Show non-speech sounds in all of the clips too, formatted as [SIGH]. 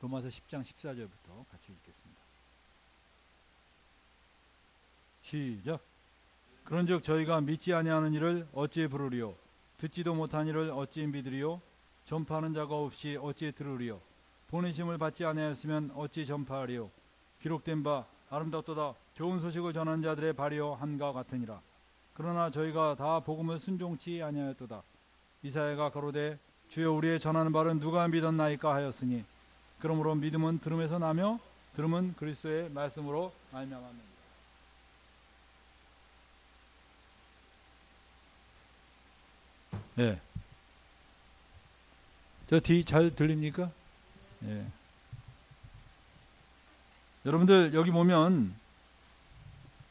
로마서 10장 14절부터 같이 읽겠습니다. 시작. 그런즉 저희가 믿지 아니하는 일을 어찌 부르리요? 듣지도 못한 일을 어찌 믿으리요? 전파하는 자가 없이 어찌 들으리요? 보내심을 받지 아니하였으면 어찌 전파하리요? 기록된 바 아름답도다. 좋은 소식을 전하는 자들의 발이요 한과 같으니라. 그러나 저희가 다 복음을 순종치 아니하였도다. 이사야가 가로되 주여 우리의 전하는 바를 누가 믿었나이까 하였으니 그러므로 믿음은 들음에서 나며 들음은 그리스도의 말씀으로 말미암았느니라 예. 저 뒤 잘 들립니까? 예. 여러분들 여기 보면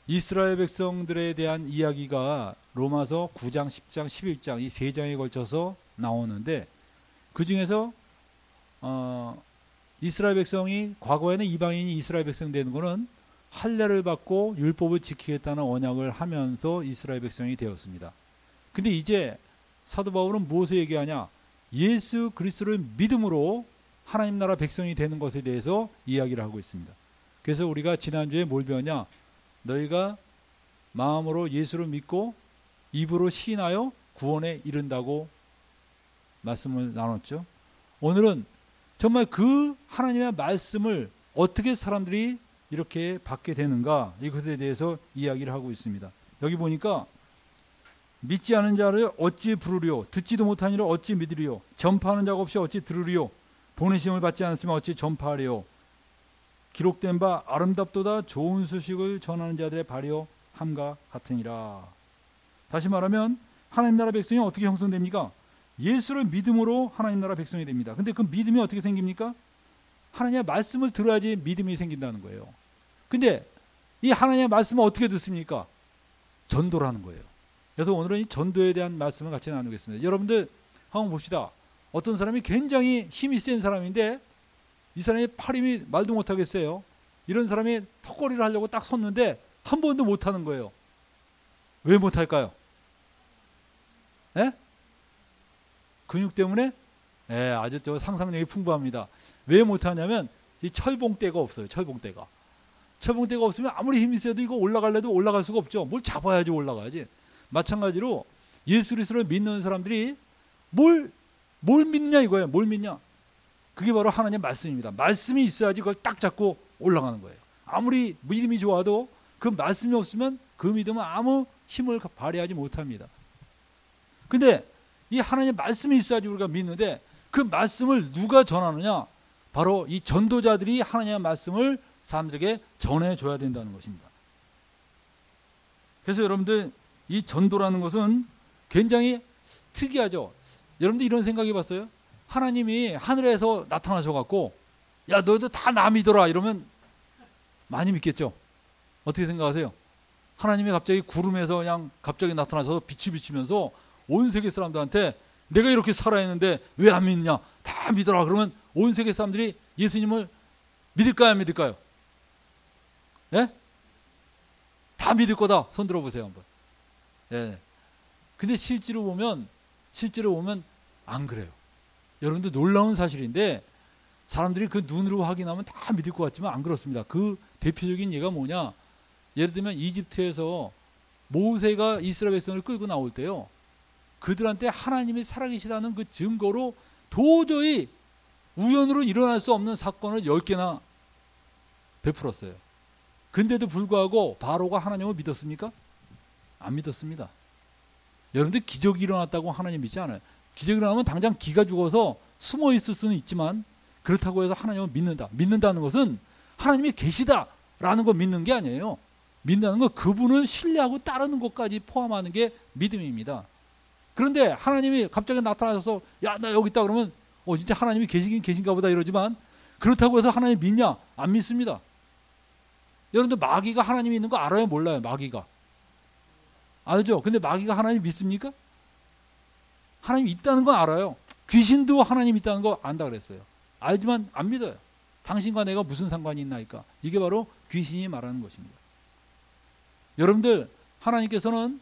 이스라엘 백성들에 대한 이야기가 로마서 9장, 10장, 11장 이 세 장에 걸쳐서 나오는데 그 중에서 어, 이스라엘 백성이 과거에는 이방인이 이스라엘 백성 되는 것은 할례를 받고 율법을 지키겠다는 언약을 하면서 이스라엘 백성이 되었습니다. 근데 이제 사도 바울은 무엇을 얘기하냐? 예수 그리스도를 믿음으로 하나님 나라 백성이 되는 것에 대해서 이야기를 하고 있습니다. 그래서 우리가 지난주에 뭘 배웠냐? 너희가 마음으로 예수를 믿고 입으로 시인하여 구원에 이른다고 말씀을 나눴죠. 오늘은 정말 그 하나님의 말씀을 어떻게 사람들이 이렇게 받게 되는가 이것에 대해서 이야기를 하고 있습니다. 여기 보니까 믿지 않은 자를 어찌 부르리요? 듣지도 이를 어찌 믿으리요? 전파하는 자가 없이 어찌 들으리요? 보내심을 받지 않았으면 어찌 전파하리요? 기록된 바 아름답도다 좋은 소식을 전하는 자들의 발이요 함과 같으니라. 다시 말하면 하나님 나라 백성이 어떻게 형성됩니까? 예수를 믿음으로 하나님 나라 백성이 됩니다. 근데 그 믿음이 어떻게 생깁니까? 하나님의 말씀을 들어야지 믿음이 생긴다는 거예요. 근데 이 하나님의 말씀을 어떻게 듣습니까? 전도라는 거예요. 그래서 오늘은 이 전도에 대한 말씀을 같이 나누겠습니다. 여러분들 한번 봅시다. 어떤 사람이 굉장히 힘이 센 사람인데 이 사람이 팔 힘이 말도 못하겠어요. 이런 사람이 턱걸이를 하려고 딱 섰는데 한 번도 못하는 거예요. 왜 못할까요? 예? 근육 때문에? 예, 아주 저 상상력이 풍부합니다. 왜 못하냐면 이 철봉대가 없어요. 철봉대가. 철봉대가 없으면 아무리 힘이 세도 이거 올라갈래도 올라갈 수가 없죠. 뭘 잡아야지 올라가야지. 마찬가지로 예수 그리스도를 믿는 사람들이 뭘, 뭘 믿냐 이거예요. 뭘 믿냐. 그게 바로 하나님의 말씀입니다. 말씀이 있어야지 그걸 딱 잡고 올라가는 거예요. 아무리 믿음이 좋아도 그 말씀이 없으면 그 믿음은 아무 힘을 발휘하지 못합니다. 근데 이 하나님의 말씀이 있어야지 우리가 믿는데 그 말씀을 누가 전하느냐? 바로 이 전도자들이 하나님의 말씀을 사람들에게 전해줘야 된다는 것입니다. 그래서 여러분들 이 전도라는 것은 굉장히 특이하죠. 여러분들 이런 생각해 봤어요? 하나님이 하늘에서 나타나셔 갖고 야 너희들 다나 믿어라 이러면 많이 믿겠죠. 어떻게 생각하세요? 하나님이 갑자기 구름에서 그냥 갑자기 나타나서 빛이 비치면서 온 세계 사람들한테 내가 이렇게 살아있는데 왜 안 믿냐? 다 믿어라. 그러면 온 세계 사람들이 예수님을 믿을까요? 안 믿을까요? 예? 다 믿을 거다. 손 들어보세요 한번. 예. 근데 실제로 보면 실제로 보면 안 그래요. 여러분들 놀라운 사실인데 사람들이 그 눈으로 확인하면 다 믿을 것 같지만 안 그렇습니다. 그 대표적인 예가 뭐냐? 예를 들면 이집트에서 모세가 이스라엘 백성을 끌고 나올 때요. 그들한테 하나님이 살아계시다는 그 증거로 도저히 우연으로 일어날 수 없는 사건을 10개나 베풀었어요. 근데도 불구하고 바로가 하나님을 믿었습니까? 안 믿었습니다. 여러분들 기적이 일어났다고 하나님 믿지 않아요. 기적이 일어나면 당장 기가 죽어서 숨어 있을 수는 있지만 그렇다고 해서 하나님을 믿는다. 믿는다는 것은 하나님이 계시다라는 걸 믿는 게 아니에요. 믿는다는 건 그분을 신뢰하고 따르는 것까지 포함하는 게 믿음입니다. 그런데 하나님이 갑자기 나타나셔서 야 나 여기 있다 그러면 어 진짜 하나님이 계시긴 계신가 보다 이러지만 그렇다고 해서 하나님 믿냐? 안 믿습니다. 여러분들 마귀가 하나님이 있는 거 알아요? 몰라요? 마귀가. 알죠? 근데 마귀가 하나님 믿습니까? 하나님 있다는 건 알아요. 귀신도 하나님 있다는 거 안다 그랬어요. 알지만 안 믿어요. 당신과 내가 무슨 상관이 있나니까. 이게 바로 귀신이 말하는 것입니다. 여러분들 하나님께서는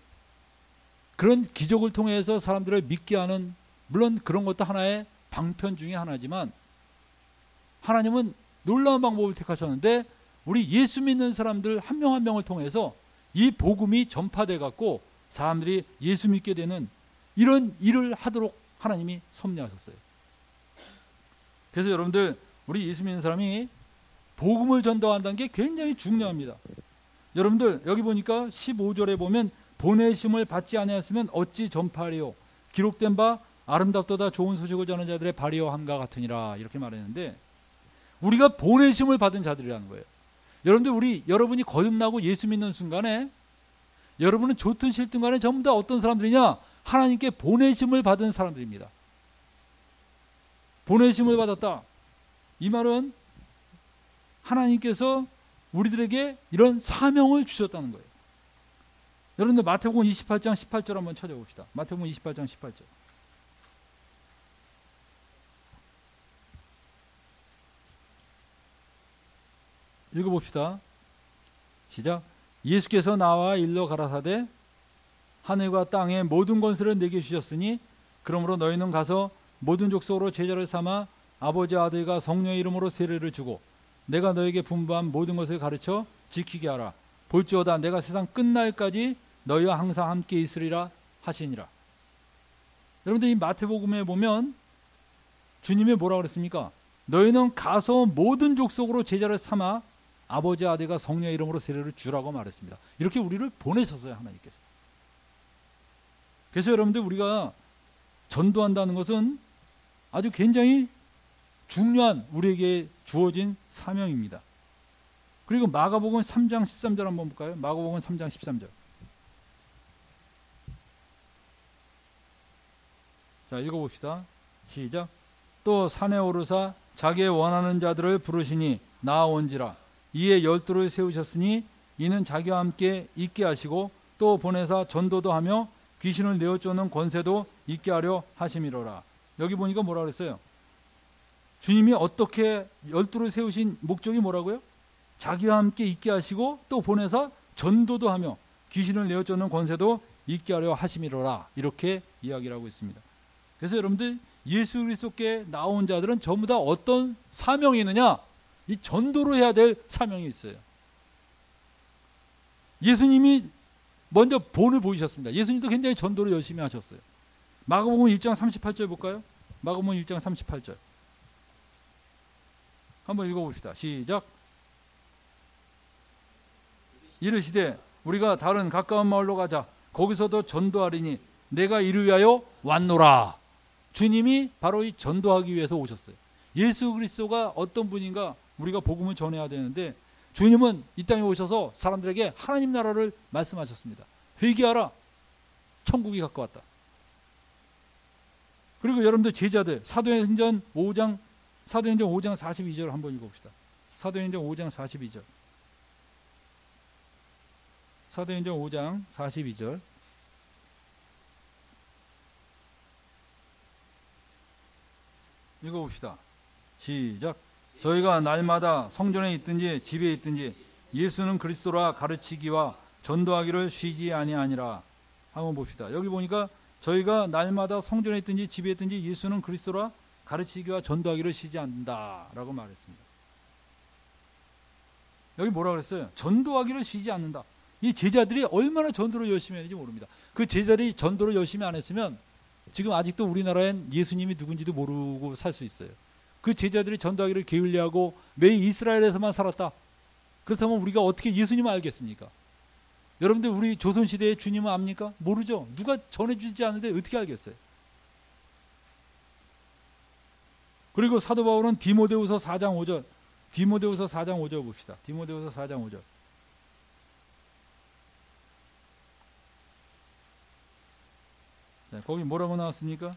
그런 기적을 통해서 사람들을 믿게 하는 물론 그런 것도 하나의 방편 중의 하나지만 하나님은 놀라운 방법을 택하셨는데 우리 예수 믿는 사람들 한명한 명을 통해서 이 복음이 전파돼 갖고 사람들이 예수 믿게 되는 이런 일을 하도록 하나님이 섭리하셨어요. 그래서 여러분들 우리 예수 믿는 사람이 복음을 전도한다는 게 굉장히 중요합니다. 여러분들 여기 보니까 15절에 보면 보내심을 받지 아니하였으면 어찌 전파리요 기록된 바 아름답도다 좋은 소식을 전하는 자들의 발이요 함과 같으니라 이렇게 말했는데 우리가 보내심을 받은 자들이라는 거예요. 여러분들 우리 여러분이 거듭나고 예수 믿는 순간에 여러분은 좋든 싫든 간에 전부 다 어떤 사람들이냐? 하나님께 보내심을 받은 사람들입니다. 보내심을 받았다. 이 말은 하나님께서 우리들에게 이런 사명을 주셨다는 거예요. 여러분들 마태복음 28장 18절 한번 찾아봅시다. 마태복음 28장 18절. 읽어봅시다. 시작. 예수께서 나와 일러 가라사대 하늘과 땅의 모든 권세를 내게 주셨으니 그러므로 너희는 가서 모든 족속으로 제자를 삼아 아버지 아들과 성령의 이름으로 세례를 주고 내가 너에게 분부한 모든 것을 가르쳐 지키게 하라. 볼지어다 내가 세상 끝날까지 너희와 항상 함께 있으리라 하시니라. 여러분들 이 마태복음에 보면 주님이 뭐라 그랬습니까? 너희는 가서 모든 족속으로 제자를 삼아 아버지 아들과 성령의 이름으로 세례를 주라고 말했습니다. 이렇게 우리를 보내셨어요 하나님께서. 그래서 여러분들 우리가 전도한다는 것은 아주 굉장히 중요한 우리에게 주어진 사명입니다. 그리고 마가복음 3장 13절 한번 볼까요? 마가복음 3장 13절. 자, 읽어 봅시다. 시작. 또 산에 오르사 자기의 원하는 자들을 부르시니 나온지라 이에 열두를 세우셨으니 이는 자기와 함께 있게 하시고 또 보내사 전도도 하며 귀신을 내어 쫓는 권세도 있게 하려 하심이로라. 여기 보니까 뭐라 그랬어요? 주님이 어떻게 열두를 세우신 목적이 뭐라고요? 자기와 함께 있게 하시고 또 보내사 전도도 하며 귀신을 내어 쫓는 권세도 있게 하려 하심이로라. 이렇게 이야기를 하고 있습니다. 그래서 여러분들 예수 그리스도께 나온 자들은 전부 다 어떤 사명이 있느냐? 이 전도로 해야 될 사명이 있어요. 예수님이 먼저 본을 보이셨습니다. 예수님도 굉장히 전도를 열심히 하셨어요. 마가복음 1장 38절 볼까요? 마가복음 1장 38절. 한번 읽어봅시다. 시작. 이르시되 우리가 다른 가까운 마을로 가자. 거기서도 전도하리니 내가 이를 위하여 왔노라. 주님이 바로 이 전도하기 위해서 오셨어요. 예수 그리스도가 어떤 분인가 우리가 복음을 전해야 되는데 주님은 이 땅에 오셔서 사람들에게 하나님 나라를 말씀하셨습니다. 회개하라. 천국이 가까웠다. 그리고 여러분들 제자들 사도행전 5장 사도행전 5장 42절 한번 읽어봅시다. 사도행전 5장 42절. 사도행전 5장 42절. 읽어봅시다. 시작. 저희가 날마다 성전에 있든지 집에 있든지 예수는 그리스도라 가르치기와 전도하기를 쉬지 아니하니라. 한번 봅시다. 여기 보니까 저희가 날마다 성전에 있든지 집에 있든지 예수는 그리스도라 가르치기와 전도하기를 쉬지 않는다라고 말했습니다. 여기 뭐라 그랬어요? 전도하기를 쉬지 않는다. 이 제자들이 얼마나 전도를 열심히 했는지 모릅니다. 그 제자들이 전도를 열심히 안 했으면 지금 아직도 우리나라엔 예수님이 누군지도 모르고 살 수 있어요. 그 제자들이 전도하기를 게을리하고 매일 이스라엘에서만 살았다. 그렇다면 우리가 어떻게 예수님을 알겠습니까? 여러분들 우리 조선 시대의 주님을 압니까? 모르죠. 누가 전해주지 않는데 어떻게 알겠어요? 그리고 사도 바울은 디모데후서 4장 5절, 디모데후서 4장 5절 봅시다. 디모데후서 4장 5절. 네, 거기 뭐라고 나왔습니까?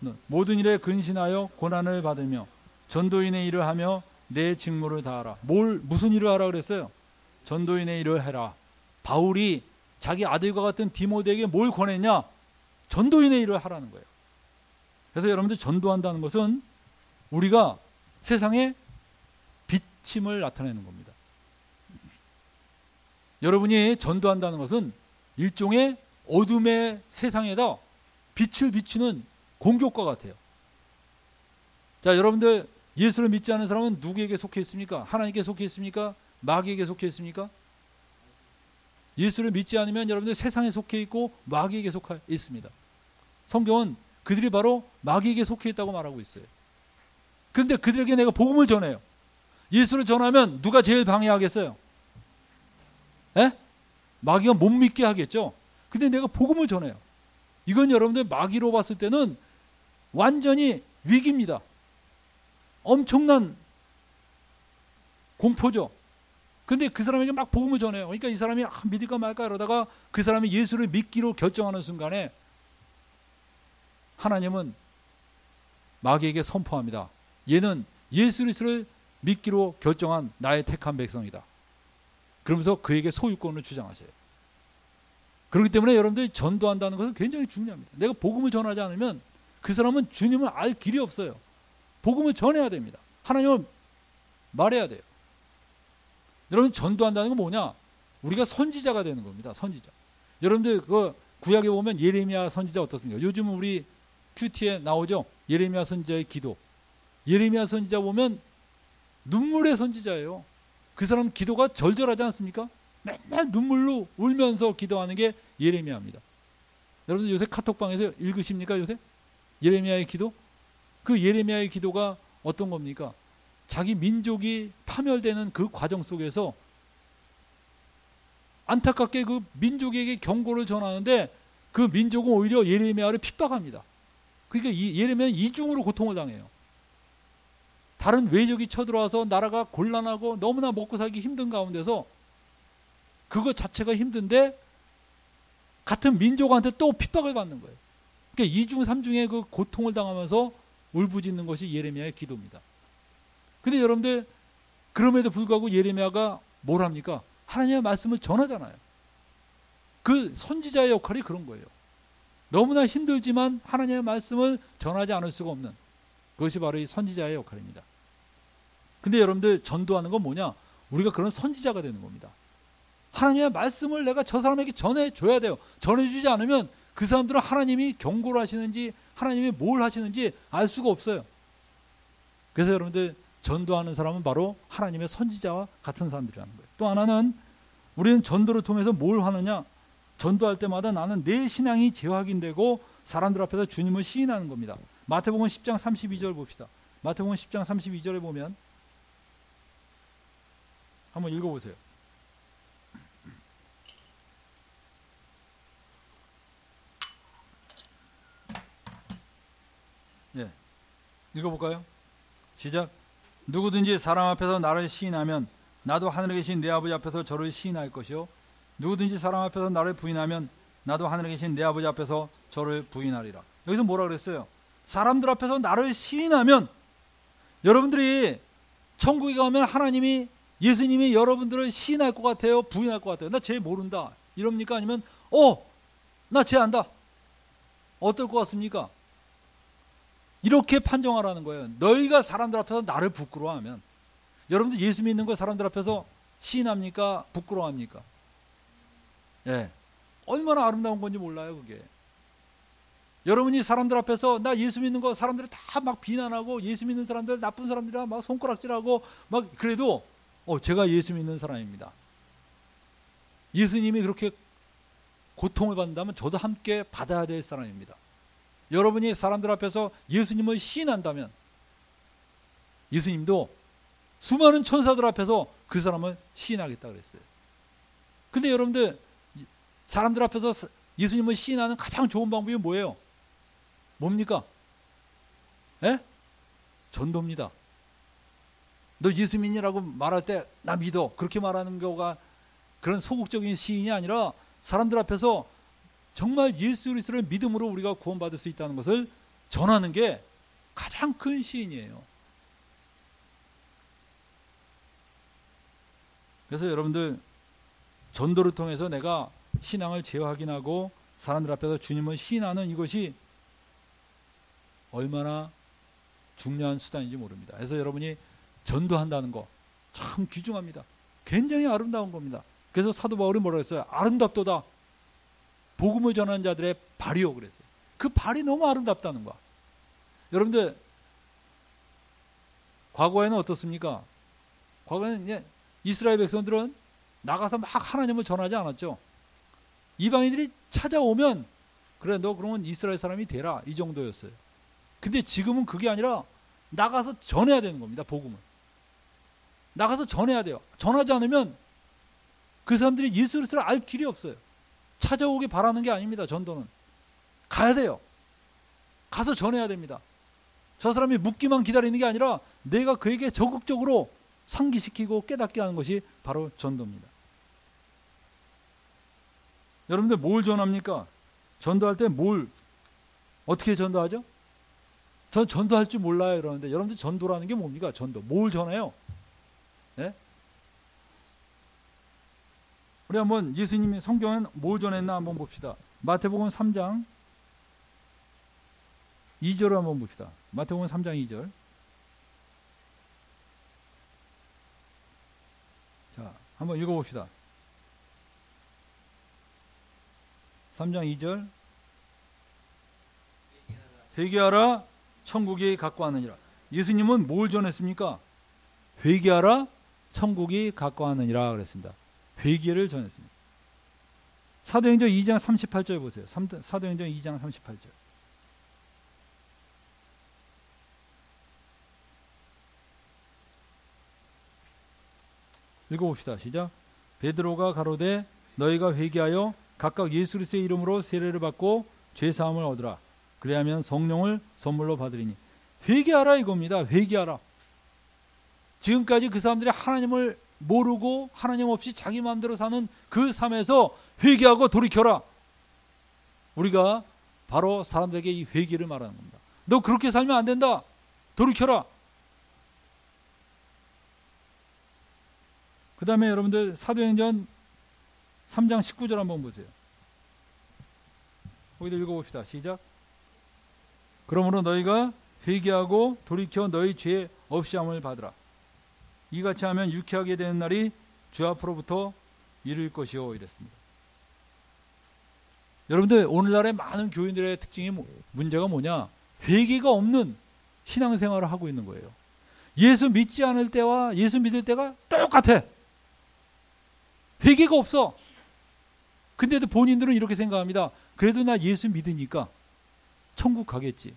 네, 모든 일에 근신하여 고난을 받으며 전도인의 일을 하며 내 직무를 다하라. 뭘 무슨 일을 하라 그랬어요? 전도인의 일을 해라. 바울이 자기 아들과 같은 디모데에게 뭘 권했냐? 전도인의 일을 하라는 거예요. 그래서 여러분들 전도한다는 것은 우리가 세상에 비침을 나타내는 겁니다. 여러분이 전도한다는 것은 일종의 어둠의 세상에다 빛을 비추는 공격과 같아요. 자, 여러분들 예수를 믿지 않는 사람은 누구에게 속해 있습니까? 하나님께 속해 있습니까? 마귀에게 속해 있습니까? 예수를 믿지 않으면 여러분들 세상에 속해 있고 마귀에게 속해 있습니다. 성경은 그들이 바로 마귀에게 속해 있다고 말하고 있어요. 근데 그들에게 내가 복음을 전해요. 예수를 전하면 누가 제일 방해하겠어요? 에? 마귀가 못 믿게 하겠죠. 근데 내가 복음을 전해요. 이건 여러분들 마귀로 봤을 때는 완전히 위기입니다. 엄청난 공포죠. 근데 그 사람에게 막 복음을 전해요. 그러니까 이 사람이 아, 믿을까 말까 이러다가 그 사람이 예수를 믿기로 결정하는 순간에 하나님은 마귀에게 선포합니다. 얘는 예수 그리스도를 믿기로 결정한 나의 택한 백성이다. 그러면서 그에게 소유권을 주장하셔요. 그렇기 때문에 여러분들이 전도한다는 것은 굉장히 중요합니다. 내가 복음을 전하지 않으면 그 사람은 주님을 알 길이 없어요. 복음을 전해야 됩니다. 하나님을 말해야 돼요. 여러분 전도한다는 건 뭐냐? 우리가 선지자가 되는 겁니다. 선지자. 여러분들 그 구약에 보면 예레미야 선지자 어떻습니까? 요즘 우리 큐티에 나오죠. 예레미야 선지자의 기도. 예레미야 선지자 보면 눈물의 선지자예요. 그 사람 기도가 절절하지 않습니까? 맨날 눈물로 울면서 기도하는 게 예레미야입니다. 여러분들 요새 카톡방에서 읽으십니까 요새? 예레미야의 기도? 그 예레미야의 기도가 어떤 겁니까? 자기 민족이 파멸되는 그 과정 속에서 안타깝게 그 민족에게 경고를 전하는데 그 민족은 오히려 예레미야를 핍박합니다. 그러니까 예레미야는 이중으로 고통을 당해요. 다른 외적이 쳐들어와서 나라가 곤란하고 너무나 먹고 살기 힘든 가운데서 그것 자체가 힘든데 같은 민족한테 또 핍박을 받는 거예요. 그러니까 이중 삼중의 그 고통을 당하면서 울부짖는 것이 예레미야의 기도입니다. 근데 여러분들 그럼에도 불구하고 예레미야가 뭘 합니까? 하나님의 말씀을 전하잖아요. 그 선지자의 역할이 그런 거예요. 너무나 힘들지만 하나님의 말씀을 전하지 않을 수가 없는 그것이 바로 이 선지자의 역할입니다. 근데 여러분들 전도하는 건 뭐냐? 우리가 그런 선지자가 되는 겁니다. 하나님의 말씀을 내가 저 사람에게 전해줘야 돼요. 전해주지 않으면 그 사람들은 하나님이 경고를 하시는지 하나님이 뭘 하시는지 알 수가 없어요. 그래서 여러분들 전도하는 사람은 바로 하나님의 선지자와 같은 사람들이라는 거예요. 또 하나는 우리는 전도를 통해서 뭘 하느냐? 전도할 때마다 나는 내 신앙이 재확인되고 사람들 앞에서 주님을 시인하는 겁니다. 마태복음 10장 32절 봅시다. 마태복음 10장 32절에 보면 한번 읽어보세요. 예. 읽어볼까요? 시작. 누구든지 사람 앞에서 나를 시인하면 나도 하늘에 계신 내 아버지 앞에서 저를 시인할 것이요. 누구든지 사람 앞에서 나를 부인하면 나도 하늘에 계신 내 아버지 앞에서 저를 부인하리라. 여기서 뭐라 그랬어요? 사람들 앞에서 나를 시인하면 여러분들이 천국에 가면 하나님이 예수님이 여러분들을 시인할 것 같아요? 부인할 것 같아요? 나쟤 모른다. 이럽니까? 아니면 어, 나쟤 안다. 어떨 것 같습니까? 이렇게 판정하라는 거예요. 너희가 사람들 앞에서 나를 부끄러워하면 여러분들 예수 믿는 거 사람들 앞에서 시인합니까? 부끄러워합니까? 예. 얼마나 아름다운 건지 몰라요, 그게. 여러분이 사람들 앞에서 나 예수 믿는 거 사람들이 다막 비난하고 예수 믿는 사람들 나쁜 사람들이라 막 손가락질하고 막 그래도 어 제가 예수 믿는 사람입니다. 예수님이 그렇게 고통을 받는다면 저도 함께 받아야 될 사람입니다. 여러분이 사람들 앞에서 예수님을 시인한다면 예수님도 수많은 천사들 앞에서 그 사람을 시인하겠다 그랬어요. 근데 여러분들 사람들 앞에서 예수님을 시인하는 가장 좋은 방법이 뭐예요? 뭡니까? 예? 전도입니다. 너 예수 믿니라고 말할 때 나 믿어. 그렇게 말하는 경우가 그런 소극적인 시인이 아니라 사람들 앞에서 정말 예수 그리스도를 믿음으로 우리가 구원받을 수 있다는 것을 전하는 게 가장 큰 시인이에요. 그래서 여러분들 전도를 통해서 내가 신앙을 재확인하고 사람들 앞에서 주님을 시인하는 이것이 얼마나 중요한 수단인지 모릅니다. 그래서 여러분이 전도한다는 거 참 귀중합니다. 굉장히 아름다운 겁니다. 그래서 사도 바울이 뭐라 했어요? 아름답도다. 복음을 전하는 자들의 발이요 그랬어요. 그 발이 너무 아름답다는 거야. 여러분들 과거에는 어떻습니까? 과거에는 이제 이스라엘 백성들은 나가서 막 하나님을 전하지 않았죠. 이방인들이 찾아오면 그래 너 그러면 이스라엘 사람이 되라 이 정도였어요. 근데 지금은 그게 아니라 나가서 전해야 되는 겁니다. 복음을. 나가서 전해야 돼요. 전하지 않으면 그 사람들이 예수 그리스도를 알 길이 없어요. 찾아오기 바라는 게 아닙니다. 전도는 가야 돼요. 가서 전해야 됩니다. 저 사람이 묻기만 기다리는 게 아니라 내가 그에게 적극적으로 상기시키고 깨닫게 하는 것이 바로 전도입니다. 여러분들 뭘 전합니까? 전도할 때 뭘 어떻게 전도하죠? 전 전도할 줄 몰라요 이러는데 여러분들 전도라는 게 뭡니까? 전도 뭘 전해요? 네? 우리 한번 예수님이 성경은 뭘 전했나 한번 봅시다. 마태복음 3장 2절을 한번 봅시다. 마태복음 3장 2절. 자, 한번 읽어 봅시다. 3장 2절. 회개하라 천국이 가까웠느니라. 예수님은 뭘 전했습니까? 회개하라 천국이 가까웠느니라 그랬습니다. 회개를 전했습니다. 사도행전 2장 38절 보세요. 사도행전 2장 38절. 읽어봅시다. 시작. 베드로가 가로되 너희가 회개하여 각각 예수 그리스도의 이름으로 세례를 받고 죄 사함을 얻으라. 그래야면 성령을 선물로 받으리니 회개하라 이겁니다. 회개하라. 지금까지 그 사람들이 하나님을 모르고 하나님 없이 자기 마음대로 사는 그 삶에서 회개하고 돌이켜라. 우리가 바로 사람들에게 이 회개를 말하는 겁니다. 너 그렇게 살면 안 된다. 돌이켜라. 그 다음에 여러분들 사도행전 3장 19절 한번 보세요. 거기도 읽어봅시다. 시작. 그러므로 너희가 회개하고 돌이켜 너희 죄 없이 함을 받으라. 이같이 하면 유쾌하게 되는 날이 주 앞으로부터 이를 것이요 이랬습니다. 여러분들 오늘날의 많은 교인들의 특징이 뭐, 문제가 뭐냐? 회개가 없는 신앙생활을 하고 있는 거예요. 예수 믿지 않을 때와 예수 믿을 때가 똑같아. 회개가 없어. 근데도 본인들은 이렇게 생각합니다. 그래도 나 예수 믿으니까 천국 가겠지.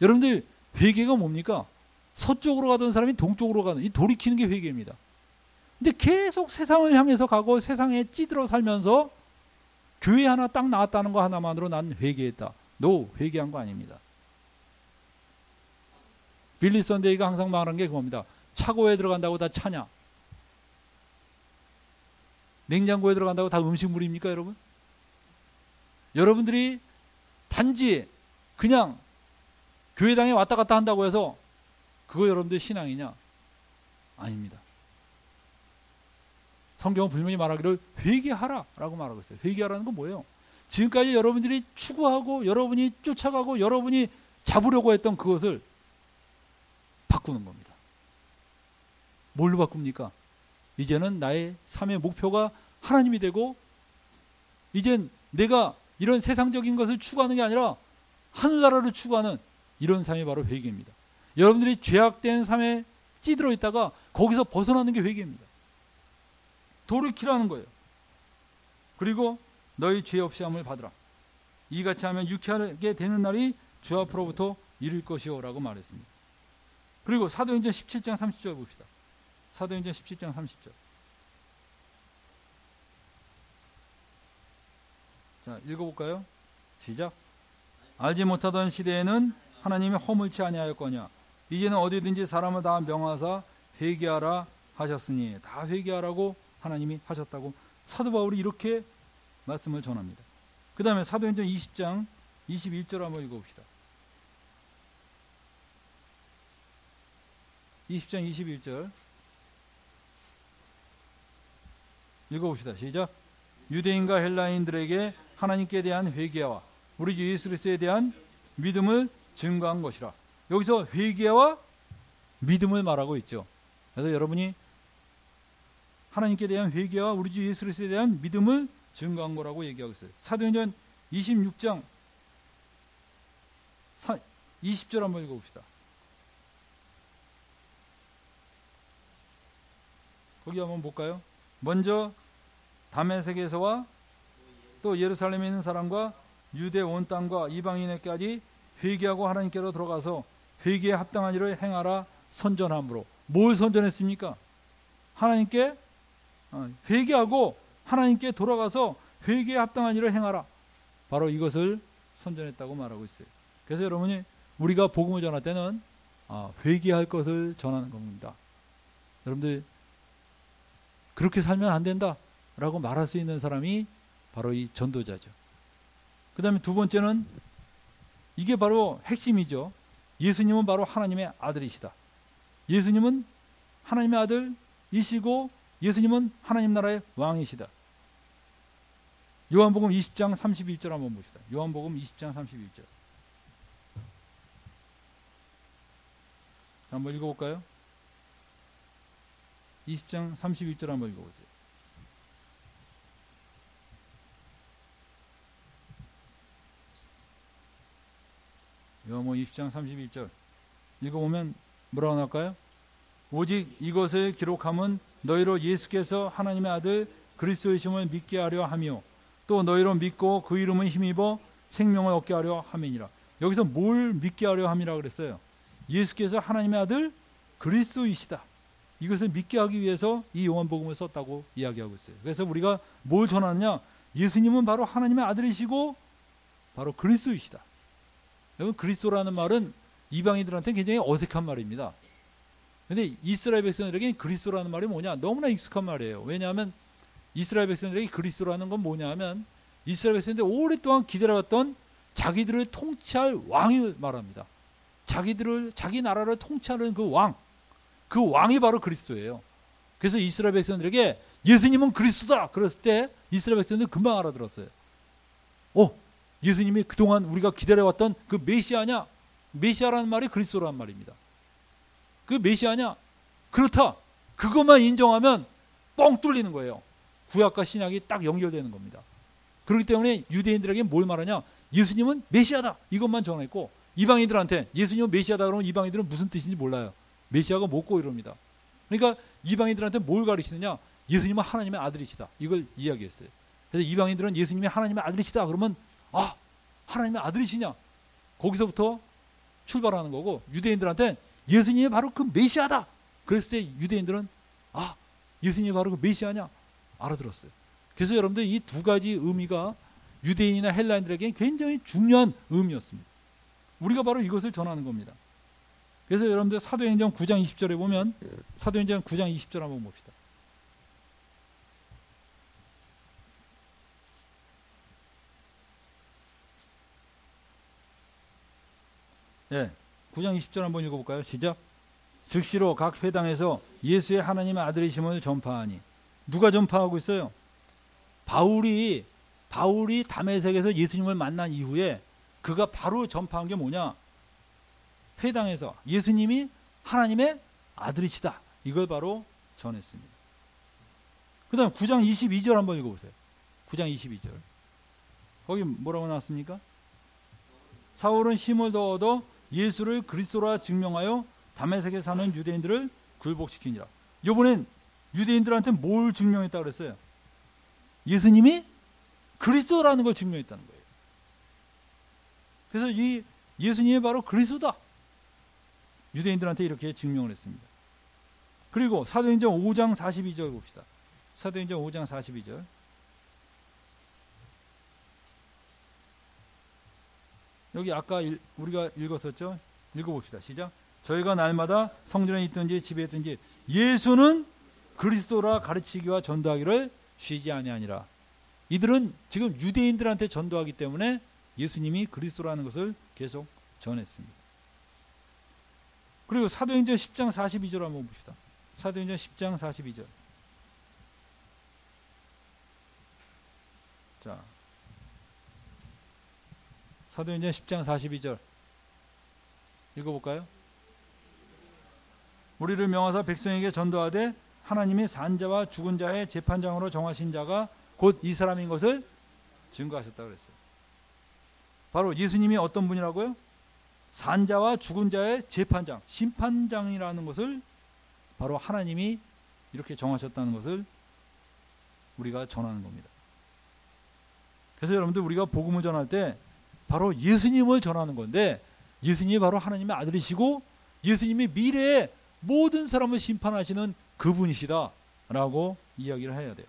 여러분들 회개가 뭡니까? 서쪽으로 가던 사람이 동쪽으로 가는 이 돌이키는 게 회개입니다. 근데 계속 세상을 향해서 가고 세상에 찌들어 살면서 교회 하나 딱 나왔다는 거 하나만으로 난 회개했다. 노 회개한 거 아닙니다. 빌리 선데이가 항상 말하는 게 그겁니다. 차고에 들어간다고 다 차냐? 냉장고에 들어간다고 다 음식물입니까, 여러분? 여러분들이 단지 그냥 교회당에 왔다 갔다 한다고 해서 그거 여러분들 신앙이냐? 아닙니다. 성경은 분명히 말하기를 회개하라라고 말하고 있어요. 회개하라는 건 뭐예요? 지금까지 여러분들이 추구하고 여러분이 쫓아가고 여러분이 잡으려고 했던 그것을 바꾸는 겁니다. 뭘로 바꿉니까? 이제는 나의 삶의 목표가 하나님이 되고 이젠 내가 이런 세상적인 것을 추구하는 게 아니라 하늘나라를 추구하는 이런 삶이 바로 회개입니다. 여러분들이 죄악된 삶에 찌들어 있다가 거기서 벗어나는 게 회개입니다. 돌이키라는 거예요. 그리고 너희 죄 없이 함을 받으라. 이같이 하면 유쾌하게 되는 날이 주 앞으로부터 이룰 것이오라고 말했습니다. 그리고 사도행전 17장 30절 봅시다. 사도행전 17장 30절. 자, 읽어볼까요? 시작. 알지 못하던 시대에는 하나님이 허물치 아니하였거냐. 이제는 어디든지 사람을 다 명하사 회개하라 하셨으니 다 회개하라고 하나님이 하셨다고 사도 바울이 이렇게 말씀을 전합니다. 그 다음에 사도행전 20장 21절 한번 읽어봅시다. 20장 21절 읽어봅시다. 시작. 유대인과 헬라인들에게 하나님께 대한 회개와 우리 주 예수 그리스도에 대한 믿음을 증거한 것이라. 여기서 회개와 믿음을 말하고 있죠. 그래서 여러분이 하나님께 대한 회개와 우리 주 예수에 대한 믿음을 증거한 거라고 얘기하고 있어요. 사도행전 26장 20절 한번 읽어봅시다. 거기 한번 볼까요? 먼저 담의 세계에서와 또 예루살렘에 있는 사람과 유대 온 땅과 이방인에게까지 회개하고 하나님께로 들어가서 회개에 합당한 일을 행하라 선전함으로 뭘 선전했습니까? 하나님께 어, 회개하고 하나님께 돌아가서 회개에 합당한 일을 행하라. 바로 이것을 선전했다고 말하고 있어요. 그래서 여러분이 우리가 복음을 전할 때는 아, 회개할 것을 전하는 겁니다. 여러분들 그렇게 살면 안 된다라고 말할 수 있는 사람이 바로 이 전도자죠. 그 다음에 두 번째는 이게 바로 핵심이죠. 예수님은 바로 하나님의 아들이시다. 예수님은 하나님의 아들이시고 예수님은 하나님 나라의 왕이시다. 요한복음 20장 31절 한번 봅시다. 요한복음 20장 31절. 한번 읽어볼까요? 20장 31절 한번 읽어보세요. 요한복음 20장 31절 읽어보면 뭐라고 나올까요? 오직 이것을 기록함은 너희로 예수께서 하나님의 아들 그리스도이심을 믿게 하려 하며 또 너희로 믿고 그 이름을 힘입어 생명을 얻게 하려 함이니라. 여기서 뭘 믿게 하려 함이라 그랬어요. 예수께서 하나님의 아들 그리스도이시다. 이것을 믿게 하기 위해서 이 요한복음을 썼다고 이야기하고 있어요. 그래서 우리가 뭘 전하느냐? 예수님은 바로 하나님의 아들이시고 바로 그리스도이시다. 여러분 그리스도라는 말은 이방인들한테 굉장히 어색한 말입니다. 근데 이스라엘 백성들에게 그리스도라는 말이 뭐냐? 너무나 익숙한 말이에요. 왜냐하면 이스라엘 백성들에게 그리스도라는 건 뭐냐 하면 이스라엘 백성들이 오랫동안 기다려왔던 자기들을 통치할 왕을 말합니다. 자기들을 자기 나라를 통치하는 그 왕, 그 왕이 바로 그리스도예요. 그래서 이스라엘 백성들에게 예수님은 그리스도다. 그랬을 때 이스라엘 백성들 금방 알아들었어요. 어, 예수님이 그동안 우리가 기다려왔던 그 메시아냐? 메시아라는 말이 그리스도라는 말입니다. 그 메시아냐? 그렇다. 그것만 인정하면 뻥 뚫리는 거예요. 구약과 신약이 딱 연결되는 겁니다. 그렇기 때문에 유대인들에게 뭘 말하냐? 예수님은 메시아다. 이것만 전했고 이방인들한테 예수님은 메시아다 그러면 이방인들은 무슨 뜻인지 몰라요. 메시아가 뭐고 이럽니다. 그러니까 이방인들한테 뭘 가르치느냐? 예수님은 하나님의 아들이시다. 이걸 이야기했어요. 그래서 이방인들은 예수님이 하나님의 아들이시다. 그러면 아 하나님의 아들이시냐? 거기서부터 출발하는 거고 유대인들한테 예수님이 바로 그 메시아다. 그랬을 때 유대인들은 아 예수님이 바로 그 메시아냐 알아들었어요. 그래서 여러분들 이 두 가지 의미가 유대인이나 헬라인들에게 굉장히 중요한 의미였습니다. 우리가 바로 이것을 전하는 겁니다. 그래서 여러분들 사도행전 9장 20절에 보면 사도행전 9장 20절 한번 봅시다. 예. 9장 20절 한번 읽어볼까요? 시작. 즉시로 각 회당에서 예수의 하나님의 아들이심을 전파하니 누가 전파하고 있어요? 바울이 바울이 담에색에서 예수님을 만난 이후에 그가 바로 전파한 게 뭐냐? 회당에서 예수님이 하나님의 아들이시다. 이걸 바로 전했습니다. 그 다음 9장 22절 한번 읽어보세요. 9장 22절. 거기 뭐라고 나왔습니까? 사울은 힘을 더 얻어 예수를 그리스도라 증명하여 다메섹에 사는 유대인들을 굴복시키니라. 이번엔 유대인들한테 뭘 증명했다 그랬어요? 예수님이 그리스도라는 걸 증명했다는 거예요. 그래서 이 예수님이 바로 그리스도다. 유대인들한테 이렇게 증명을 했습니다. 그리고 사도행전 5장 42절 봅시다. 사도행전 5장 42절. 여기 아까 일, 우리가 읽었었죠? 읽어봅시다. 시작. 저희가 날마다 성전에 있든지 집에 있든지 예수는 그리스도라 가르치기와 전도하기를 쉬지 아니하니라. 이들은 지금 유대인들한테 전도하기 때문에 예수님이 그리스도라는 것을 계속 전했습니다. 그리고 사도행전 10장 42절 한번 봅시다. 사도행전 10장 42절. 자, 사도행전 10장 42절 읽어볼까요? 우리를 명하사 백성에게 전도하되 하나님이 산자와 죽은 자의 재판장으로 정하신 자가 곧 이 사람인 것을 증거하셨다 그랬어요. 바로 예수님이 어떤 분이라고요? 산자와 죽은 자의 재판장, 심판장이라는 것을 바로 하나님이 이렇게 정하셨다는 것을 우리가 전하는 겁니다. 그래서 여러분들 우리가 복음을 전할 때 바로 예수님을 전하는 건데 예수님이 바로 하나님의 아들이시고 예수님이 미래에 모든 사람을 심판하시는 그분이시다라고 이야기를 해야 돼요.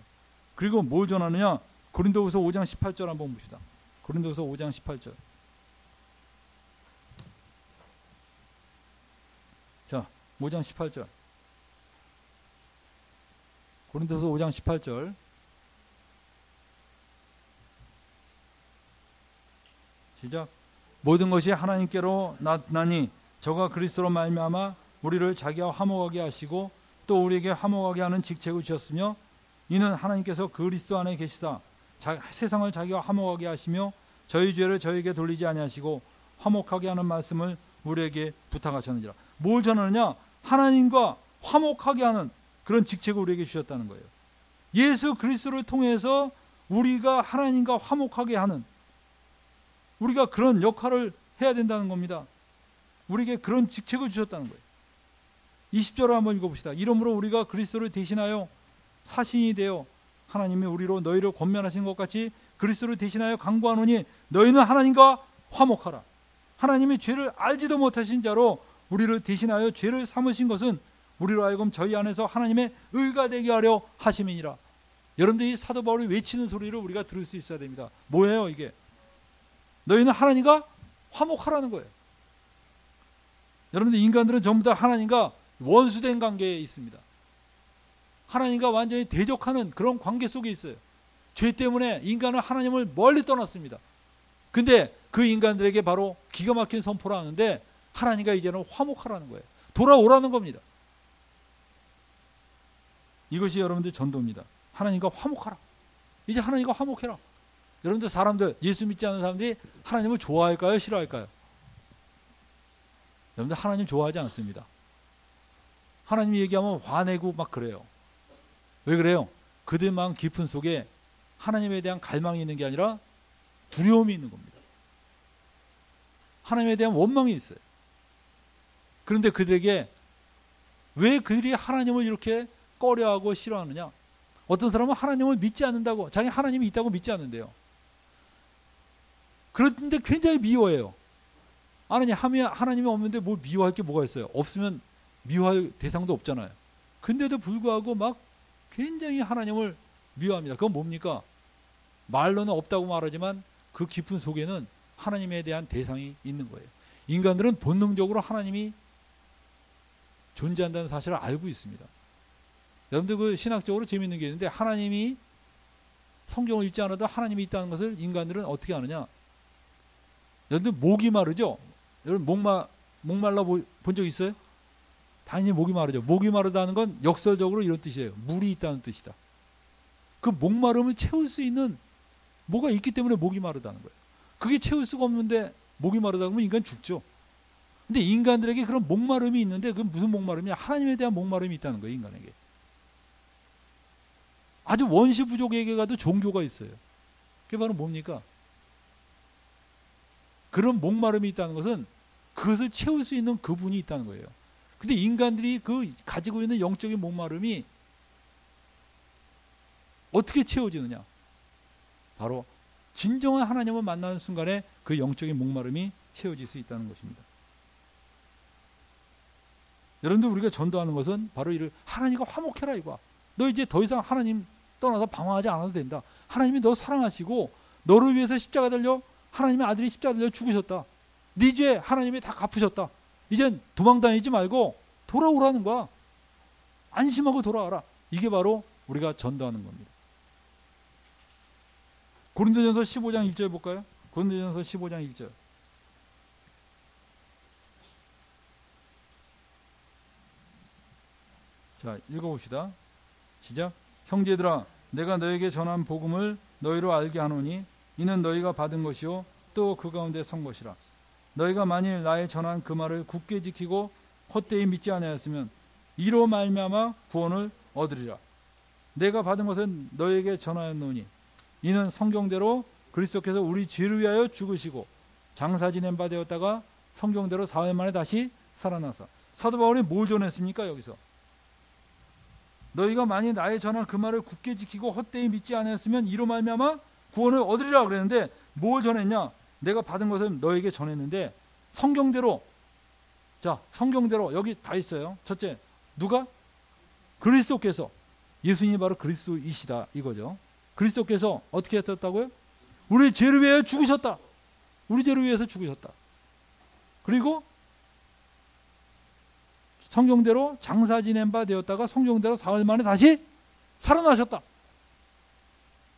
그리고 뭘 전하느냐? 고린도후서 5장 18절 한번 봅시다. 고린도후서 5장 18절. 자, 5장 18절. 고린도서 5장 18절. 시작. 모든 것이 하나님께로 나타나니 저가 그리스도로 말미암아 우리를 자기와 화목하게 하시고 또 우리에게 화목하게 하는 직책을 주셨으며 이는 하나님께서 그리스도 안에 계시다 자, 세상을 자기와 화목하게 하시며 저희 죄를 저에게 돌리지 아니하시고 화목하게 하는 말씀을 우리에게 부탁하셨느니라. 뭘 전하느냐? 하나님과 화목하게 하는 그런 직책을 우리에게 주셨다는 거예요. 예수 그리스도를 통해서 우리가 하나님과 화목하게 하는 우리가 그런 역할을 해야 된다는 겁니다. 우리에게 그런 직책을 주셨다는 거예요. 20절을 한번 읽어봅시다. 이러므로 우리가 그리스도를 대신하여 사신이 되어 하나님이 우리로 너희를 권면하신 것 같이 그리스도를 대신하여 강구하노니 너희는 하나님과 화목하라. 하나님이 죄를 알지도 못하신 자로 우리를 대신하여 죄를 삼으신 것은 우리로 하여금 저희 안에서 하나님의 의가 되게 하려 하심이니라. 여러분들 이 사도 바울이 외치는 소리를 우리가 들을 수 있어야 됩니다. 뭐예요 이게? 너희는 하나님과 화목하라는 거예요. 여러분들 인간들은 전부 다 하나님과 원수된 관계에 있습니다. 하나님과 완전히 대적하는 그런 관계 속에 있어요. 죄 때문에 인간은 하나님을 멀리 떠났습니다. 근데 그 인간들에게 바로 기가 막힌 선포를 하는데 하나님과 이제는 화목하라는 거예요. 돌아오라는 겁니다. 이것이 여러분들 전도입니다. 하나님과 화목하라. 이제 하나님과 화목해라. 여러분들 사람들 예수 믿지 않는 사람들이 하나님을 좋아할까요? 싫어할까요? 여러분들 하나님 좋아하지 않습니다. 하나님 얘기하면 화내고 막 그래요. 왜 그래요? 그들 마음 깊은 속에 하나님에 대한 갈망이 있는 게 아니라 두려움이 있는 겁니다. 하나님에 대한 원망이 있어요. 그런데 그들에게 왜 그들이 하나님을 이렇게 꺼려하고 싫어하느냐? 어떤 사람은 하나님을 믿지 않는다고 자기 하나님이 있다고 믿지 않는데요. 그런데 굉장히 미워해요. 하나님 하나님이 없는데 뭘 미워할 게 뭐가 있어요? 없으면 미워할 대상도 없잖아요. 근데도 불구하고 막 굉장히 하나님을 미워합니다. 그건 뭡니까? 말로는 없다고 말하지만 그 깊은 속에는 하나님에 대한 대상이 있는 거예요. 인간들은 본능적으로 하나님이 존재한다는 사실을 알고 있습니다. 여러분들 그 신학적으로 재밌는 게 있는데 하나님이 성경을 읽지 않아도 하나님이 있다는 것을 인간들은 어떻게 아느냐? 여러분들 목이 마르죠? 여러분 목마 목말라 본 적 있어요? 당연히 목이 마르죠. 목이 마르다는 건 역설적으로 이런 뜻이에요. 물이 있다는 뜻이다. 그 목마름을 채울 수 있는 뭐가 있기 때문에 목이 마르다는 거예요. 그게 채울 수가 없는데 목이 마르다 그러면 인간 죽죠. 근데 인간들에게 그런 목마름이 있는데 그 무슨 목마름이야? 하나님에 대한 목마름이 있다는 거예요, 인간에게. 아주 원시 부족에게 가도 종교가 있어요. 그게 바로 뭡니까? 그런 목마름이 있다는 것은 그것을 채울 수 있는 그분이 있다는 거예요. 근데 인간들이 그 가지고 있는 영적인 목마름이 어떻게 채워지느냐? 바로 진정한 하나님을 만나는 순간에 그 영적인 목마름이 채워질 수 있다는 것입니다. 여러분들 우리가 전도하는 것은 바로 이를 하나님과 화목해라 이거야. 너 이제 더 이상 하나님 떠나서 방황하지 않아도 된다. 하나님이 너 사랑하시고 너를 위해서 십자가 달려 하나님의 아들이 십자가 달려 죽으셨다. 네 죄 하나님이 다 갚으셨다. 이젠 도망다니지 말고 돌아오라는 거야. 안심하고 돌아와라. 이게 바로 우리가 전도하는 겁니다. 고린도전서 15장 1절 볼까요? 고린도전서 15장 1절. 자, 읽어봅시다. 시작. 형제들아, 내가 너에게 전한 복음을 너희로 알게 하노니 이는 너희가 받은 것이요 또 그 가운데 선 것이라. 너희가 만일 나의 전한 그 말을 굳게 지키고 헛되이 믿지 아니하였으면 이로 말미암아 구원을 얻으리라. 내가 받은 것은 너에게 전하였노니 이는 성경대로 그리스도께서 우리 죄를 위하여 죽으시고 장사 지낸 바 되었다가 성경대로 사흘 만에 다시 살아나서 사도 바울이 뭘 전했습니까 여기서 너희가 만일 나의 전한 그 말을 굳게 지키고 헛되이 믿지 않았으면 이로 말미암아 구원을 얻으리라 그랬는데 뭘 전했냐? 내가 받은 것을 너에게 전했는데 성경대로 자 성경대로 여기 다 있어요. 첫째 누가 그리스도께서 예수님이 바로 그리스도이시다 이거죠. 그리스도께서 어떻게 했었다고요? 우리 죄를 위해 죽으셨다. 우리 죄를 위해서 죽으셨다. 그리고 성경대로 장사 지낸 바 되었다가 성경대로 사흘 만에 다시 살아나셨다.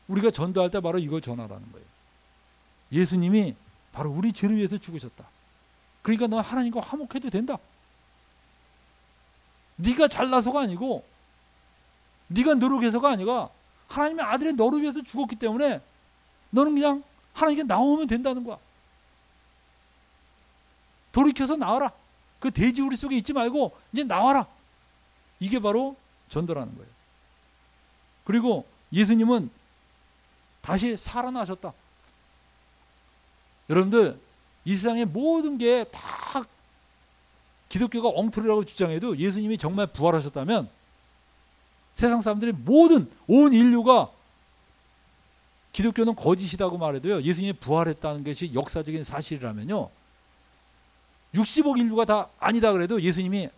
우리가 전도할 때 바로 이걸 전하라는 거예요. 예수님이 바로 우리 죄를 위해서 죽으셨다. 그러니까 너 하나님과 화목해도 된다. 네가 잘나서가 아니고 네가 노력해서가 아니라 하나님의 아들이 너를 위해서 죽었기 때문에 너는 그냥 하나님께 나오면 된다는 거야. 돌이켜서 나와라. 그 돼지 우리 속에 있지 말고 이제 나와라. 이게 바로 전도라는 거예요. 그리고 예수님은 다시 살아나셨다. 여러분들 이 세상의 모든 게 다 기독교가 엉터리라고 주장해도 예수님이 정말 부활하셨다면 세상 사람들이 모든 온 인류가 기독교는 거짓이라고 말해도요. 예수님이 부활했다는 것이 역사적인 사실이라면요. 60억 인류가 다 아니다 그래도 예수님이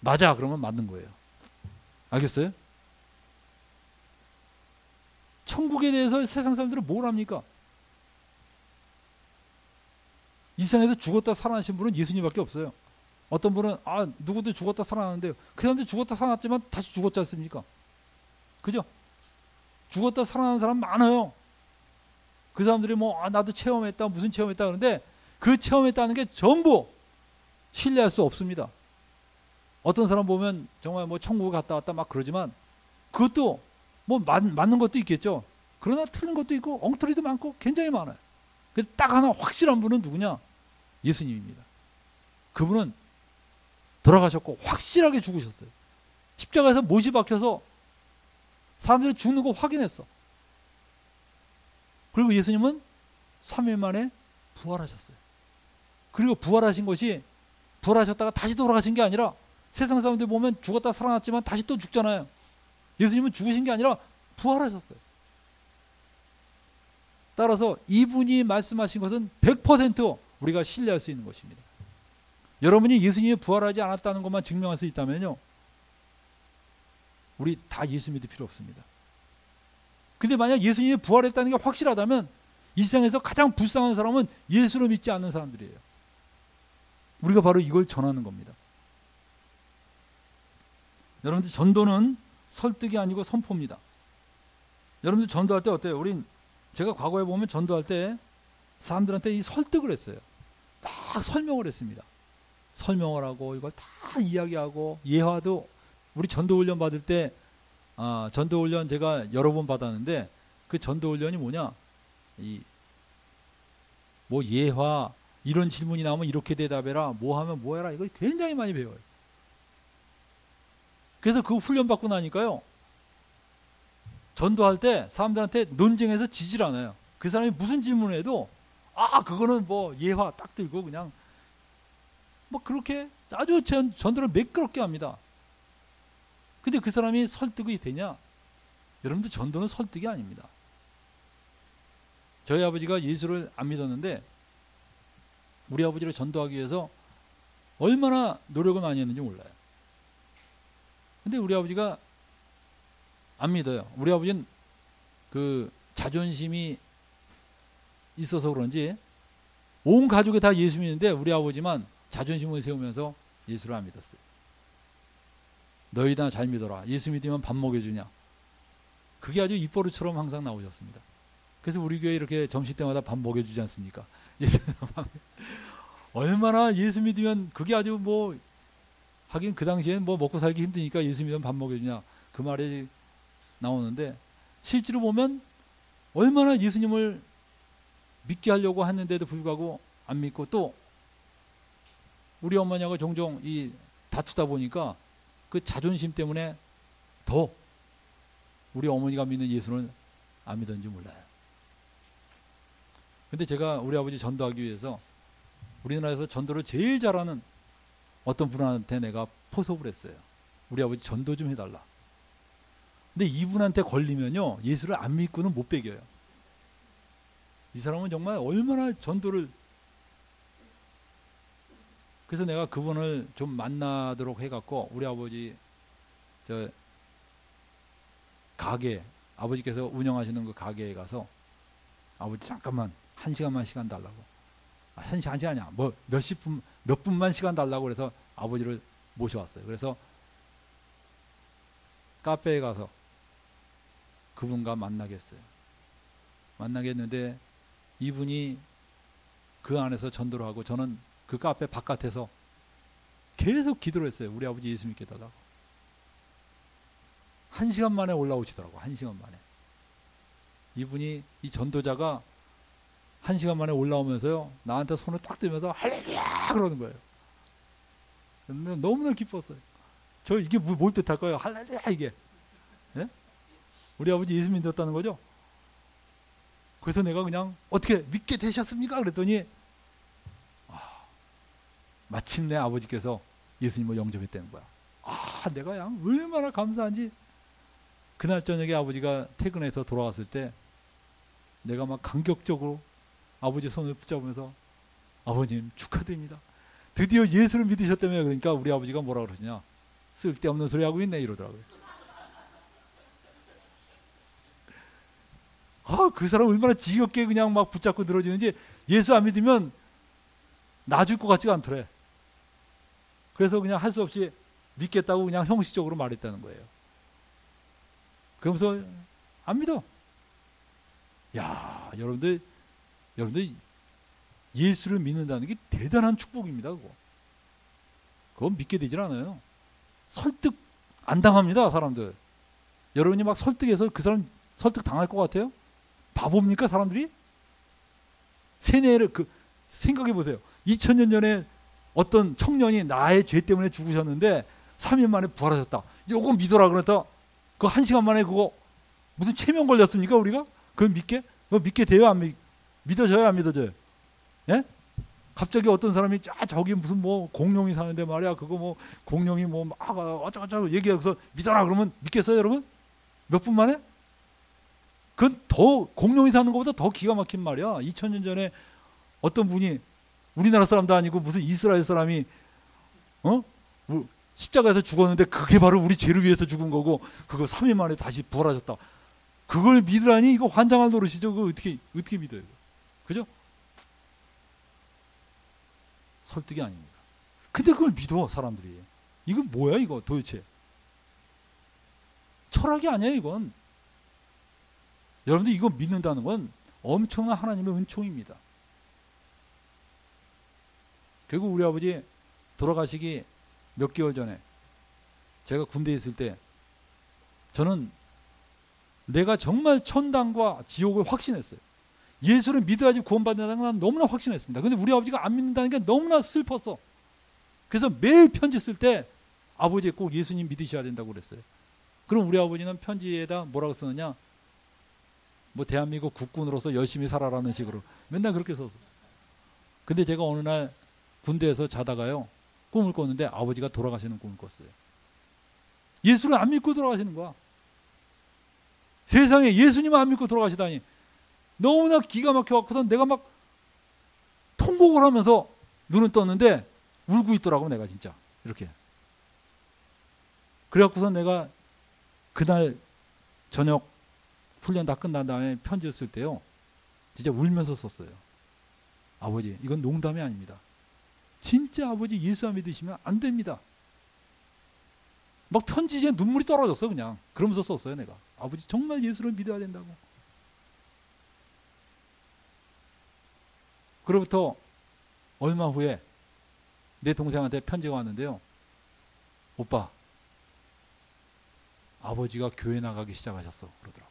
맞아 그러면 맞는 거예요. 알겠어요? 천국에 대해서 세상 사람들은 뭘 합니까? 이 세상에서 죽었다 살아나신 분은 예수님밖에 없어요. 어떤 분은 아 누구도 죽었다 살아났는데 그 사람도 죽었다 살아났지만 다시 죽었지 않습니까? 그죠? 죽었다 살아난 사람 많아요. 그 사람들이 뭐, 아, 나도 체험했다, 무슨 체험했다 그러는데 그 체험했다는 게 전부 신뢰할 수 없습니다. 어떤 사람 보면 정말 뭐 천국 갔다 왔다 막 그러지만 그것도 뭐 맞, 맞는 것도 있겠죠. 그러나 틀린 것도 있고 엉터리도 많고 굉장히 많아요. 딱 하나 확실한 분은 누구냐? 예수님입니다. 그분은 돌아가셨고 확실하게 죽으셨어요. 십자가에서 못이 박혀서 사람들이 죽는 거 확인했어. 그리고 예수님은 3일 만에 부활하셨어요. 그리고 부활하신 것이 부활하셨다가 다시 돌아가신 게 아니라 세상 사람들 보면 죽었다 살아났지만 다시 또 죽잖아요. 예수님은 죽으신 게 아니라 부활하셨어요. 따라서 이분이 말씀하신 것은 100% 우리가 신뢰할 수 있는 것입니다. 여러분이 예수님이 부활하지 않았다는 것만 증명할 수 있다면요. 우리 다 예수 믿을 필요 없습니다. 근데 만약 예수님이 부활했다는 게 확실하다면 이 세상에서 가장 불쌍한 사람은 예수를 믿지 않는 사람들이에요. 우리가 바로 이걸 전하는 겁니다. 여러분들 전도는 설득이 아니고 선포입니다. 여러분들 전도할 때 어때요? 우린 제가 과거에 보면 전도할 때 사람들한테 이 설득을 했어요. 막 설명을 했습니다. 설명을 하고 이걸 다 이야기하고 예화도 우리 전도 훈련 받을 때 아, 전도 훈련 제가 여러 번 받았는데 그 전도 훈련이 뭐냐? 이 뭐 예화 이런 질문이 나오면 이렇게 대답해라. 뭐 하면 뭐 해라. 이걸 굉장히 많이 배워요. 그래서 그 훈련 받고 나니까요. 전도할 때 사람들한테 논쟁해서 지질 않아요. 그 사람이 무슨 질문을 해도 아 그거는 뭐 예화 딱 들고 그냥 뭐 그렇게 아주 전, 전도를 매끄럽게 합니다. 근데 그 사람이 설득이 되냐? 여러분들 전도는 설득이 아닙니다. 저희 아버지가 예수를 안 믿었는데 우리 아버지를 전도하기 위해서 얼마나 노력을 많이 했는지 몰라요. 근데 우리 아버지가 안 믿어요. 우리 아버지는 그 자존심이 있어서 그런지 온 가족이 다 예수 믿는데 우리 아버지만 자존심을 세우면서 예수를 안 믿었어요. 너희 다 잘 믿어라. 예수 믿으면 밥 먹여주냐. 그게 아주 입버릇처럼 항상 나오셨습니다. 그래서 우리 교회 이렇게 점심 때마다 밥 먹여주지 않습니까? [LAUGHS] 얼마나 예수 믿으면 그게 아주 뭐 하긴 그 당시엔 뭐 먹고 살기 힘드니까 예수 믿으면 밥 먹여주냐 그 말이 나오는데 실제로 보면 얼마나 예수님을 믿게 하려고 했는데도 불구하고 안 믿고 또 우리 어머니하고 종종 이 다투다 보니까 그 자존심 때문에 더 우리 어머니가 믿는 예수는 안 믿었는지 몰라요. 근데 제가 우리 아버지 전도하기 위해서 우리나라에서 전도를 제일 잘하는 어떤 분한테 내가 포섭을 했어요. 우리 아버지 전도 좀 해달라. 근데 이분한테 걸리면요 예수를 안 믿고는 못 배겨요. 이 사람은 정말 얼마나 전도를 그래서 내가 그분을 좀 만나도록 해갖고 우리 아버지 저 가게 아버지께서 운영하시는 그 가게에 가서 아버지 잠깐만 한 시간만 시간 달라고 아, 한 시간 한 시간이야 뭐 몇십 분 몇 분만 시간 달라고 그래서 아버지를 모셔왔어요. 그래서 카페에 가서 그분과 만나겠어요. 만나겠는데 이분이 그 안에서 전도를 하고 저는 그 카페 바깥에서 계속 기도를 했어요. 우리 아버지 예수 믿게 달라고. 한 시간 만에 올라오시더라고. 한 시간 만에. 이분이 이 전도자가 한 시간 만에 올라오면서요. 나한테 손을 딱 들면서 할렐루야 그러는 거예요. 너무나 기뻤어요. 저 이게 뭐, 뭘 뜻할까요? 할렐루야 이게. 예? 우리 아버지 예수 믿었다는 거죠? 그래서 내가 그냥 어떻게 믿게 되셨습니까? 그랬더니 아, 마침내 아버지께서 예수님을 영접했다는 거야. 아, 내가 그냥 얼마나 감사한지 그날 저녁에 아버지가 퇴근해서 돌아왔을 때 내가 막 감격적으로 아버지 손을 붙잡으면서 아버님 축하드립니다. 드디어 예수를 믿으셨다며 그러니까 우리 아버지가 뭐라 그러시냐 쓸데없는 소리 하고 있네 이러더라고요. 아, 그 사람 얼마나 지겹게 그냥 막 붙잡고 늘어지는지 예수 안 믿으면 놔줄 것 같지가 않더래. 그래서 그냥 할 수 없이 믿겠다고 그냥 형식적으로 말했다는 거예요. 그러면서 안 믿어. 야, 여러분들, 여러분들 예수를 믿는다는 게 대단한 축복입니다. 그거. 그건 믿게 되질 않아요. 설득 안 당합니다, 사람들. 여러분이 막 설득해서 그 사람 설득 당할 것 같아요? 바보입니까, 사람들이? 세뇌를 그 생각해 보세요. 2000년 전에 어떤 청년이 나의 죄 때문에 죽으셨는데 3일 만에 부활하셨다. 요거 믿어라 그랬다. 그 한 시간 만에 그거 무슨 체면 걸렸습니까, 우리가? 그걸 믿게? 그거 믿게 돼요, 안 믿, 믿어져요, 안 믿어져요? 예? 갑자기 어떤 사람이 자 저기 무슨 뭐 공룡이 사는데 말이야 그거 뭐 공룡이 뭐막 어쩌고저쩌고 얘기해서 믿어라 그러면 믿겠어요 여러분? 몇 분 만에? 그건 더 공룡이 사는 것보다 더 기가 막힌 말이야 2000년 전에 어떤 분이 우리나라 사람도 아니고 무슨 이스라엘 사람이 어? 십자가에서 죽었는데 그게 바로 우리 죄를 위해서 죽은 거고 그거 3일 만에 다시 부활하셨다 그걸 믿으라니 이거 환장할 노릇이죠 그거 어떻게 어떻게 믿어요 그죠? 설득이 아닙니다. 근데 그걸 믿어 사람들이. 이건 뭐야 이거 도대체? 철학이 아니야 이건. 여러분들 이거 믿는다는 건 엄청난 하나님의 은총입니다. 결국 우리 아버지 돌아가시기 몇 개월 전에 제가 군대에 있을 때 저는 내가 정말 천당과 지옥을 확신했어요. 예수를 믿어야지 구원받는다는 건 너무나 확신했습니다. 근데 우리 아버지가 안 믿는다는 게 너무나 슬펐어. 그래서 매일 편지 쓸 때 아버지 꼭 예수님 믿으셔야 된다고 그랬어요. 그럼 우리 아버지는 편지에다 뭐라고 쓰느냐? 뭐 대한민국 국군으로서 열심히 살아라는 식으로 맨날 그렇게 썼어. 근데 제가 어느 날 군대에서 자다가요 꿈을 꿨는데 아버지가 돌아가시는 꿈을 꿨어요. 예수를 안 믿고 돌아가시는 거야. 세상에 예수님을 안 믿고 돌아가시다니 너무나 기가 막혀갖고서 내가 막 통곡을 하면서 눈을 떴는데 울고 있더라고 내가 진짜. 이렇게. 그래갖고서 내가 그날 저녁 훈련 다 끝난 다음에 편지를 쓸 때요 진짜 울면서 썼어요. 아버지 이건 농담이 아닙니다. 진짜 아버지 예수 안 믿으시면 안 됩니다. 막 편지에 눈물이 떨어졌어 그냥. 그러면서 썼어요 내가. 아버지 정말 예수를 믿어야 된다고 그로부터 얼마 후에 내 동생한테 편지가 왔는데요. 오빠, 아버지가 교회 나가기 시작하셨어. 그러더라고.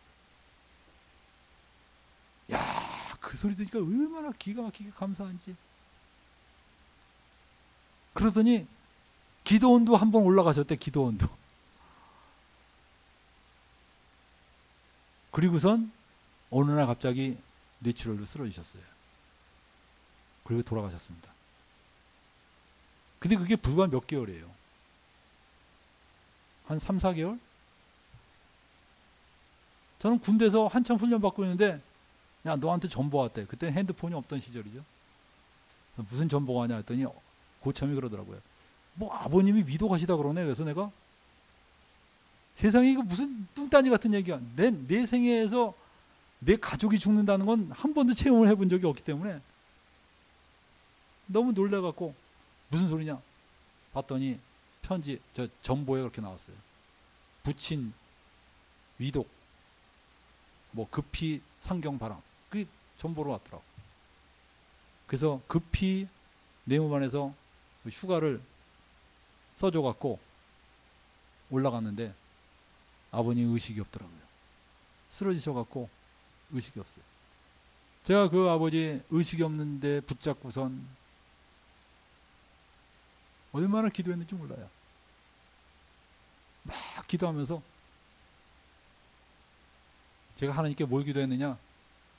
야, 그 소리 들으니까 얼마나 기가 막히게 감사한지. 그러더니 기도원도 한번 올라가셨대, 기도원도. 그리고선 어느 날 갑자기 뇌출혈로 쓰러지셨어요. 그리고 돌아가셨습니다. 근데 그게 불과 몇 개월이에요. 한 3, 4개월? 저는 군대에서 한참 훈련 받고 있는데 야 너한테 전보 왔대. 그때 핸드폰이 없던 시절이죠. 무슨 전보가 하냐 했더니 고참이 그러더라고요. 뭐 아버님이 위독하시다 그러네. 그래서 내가 세상에 이거 무슨 뚱딴지 같은 얘기야. 내, 내 생애에서 내 가족이 죽는다는 건 한 번도 체험을 해본 적이 없기 때문에 너무 놀래갖고 무슨 소리냐 봤더니 편지 저 정보에 그렇게 나왔어요. 부친 위독 뭐 급히 상경 바람 그게 정보로 왔더라고. 그래서 급히 내무반에서 휴가를 써줘갖고 올라갔는데 아버님 의식이 없더라고요. 쓰러지셔갖고 의식이 없어요. 제가 그 아버지 의식이 없는데 붙잡고선 얼마나 기도했는지 몰라요. 막 기도하면서 제가 하나님께 뭘 기도했느냐?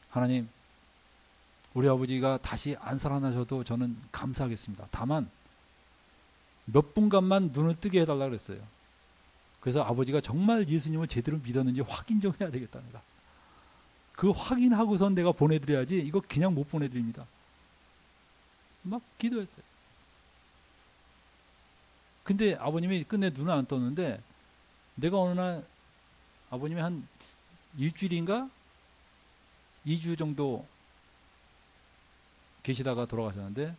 하나님, 우리 아버지가 다시 안 살아나셔도 저는 감사하겠습니다. 다만 몇 분간만 눈을 뜨게 해달라 그랬어요. 그래서 아버지가 정말 예수님을 제대로 믿었는지 확인 좀 해야 되겠답니다. 그 확인하고선 내가 보내드려야지 이거 그냥 못 보내드립니다. 막 기도했어요. 근데 아버님이 끝내 눈을 안 떴는데 내가 어느 날 아버님이 한 일주일인가 2주 정도 계시다가 돌아가셨는데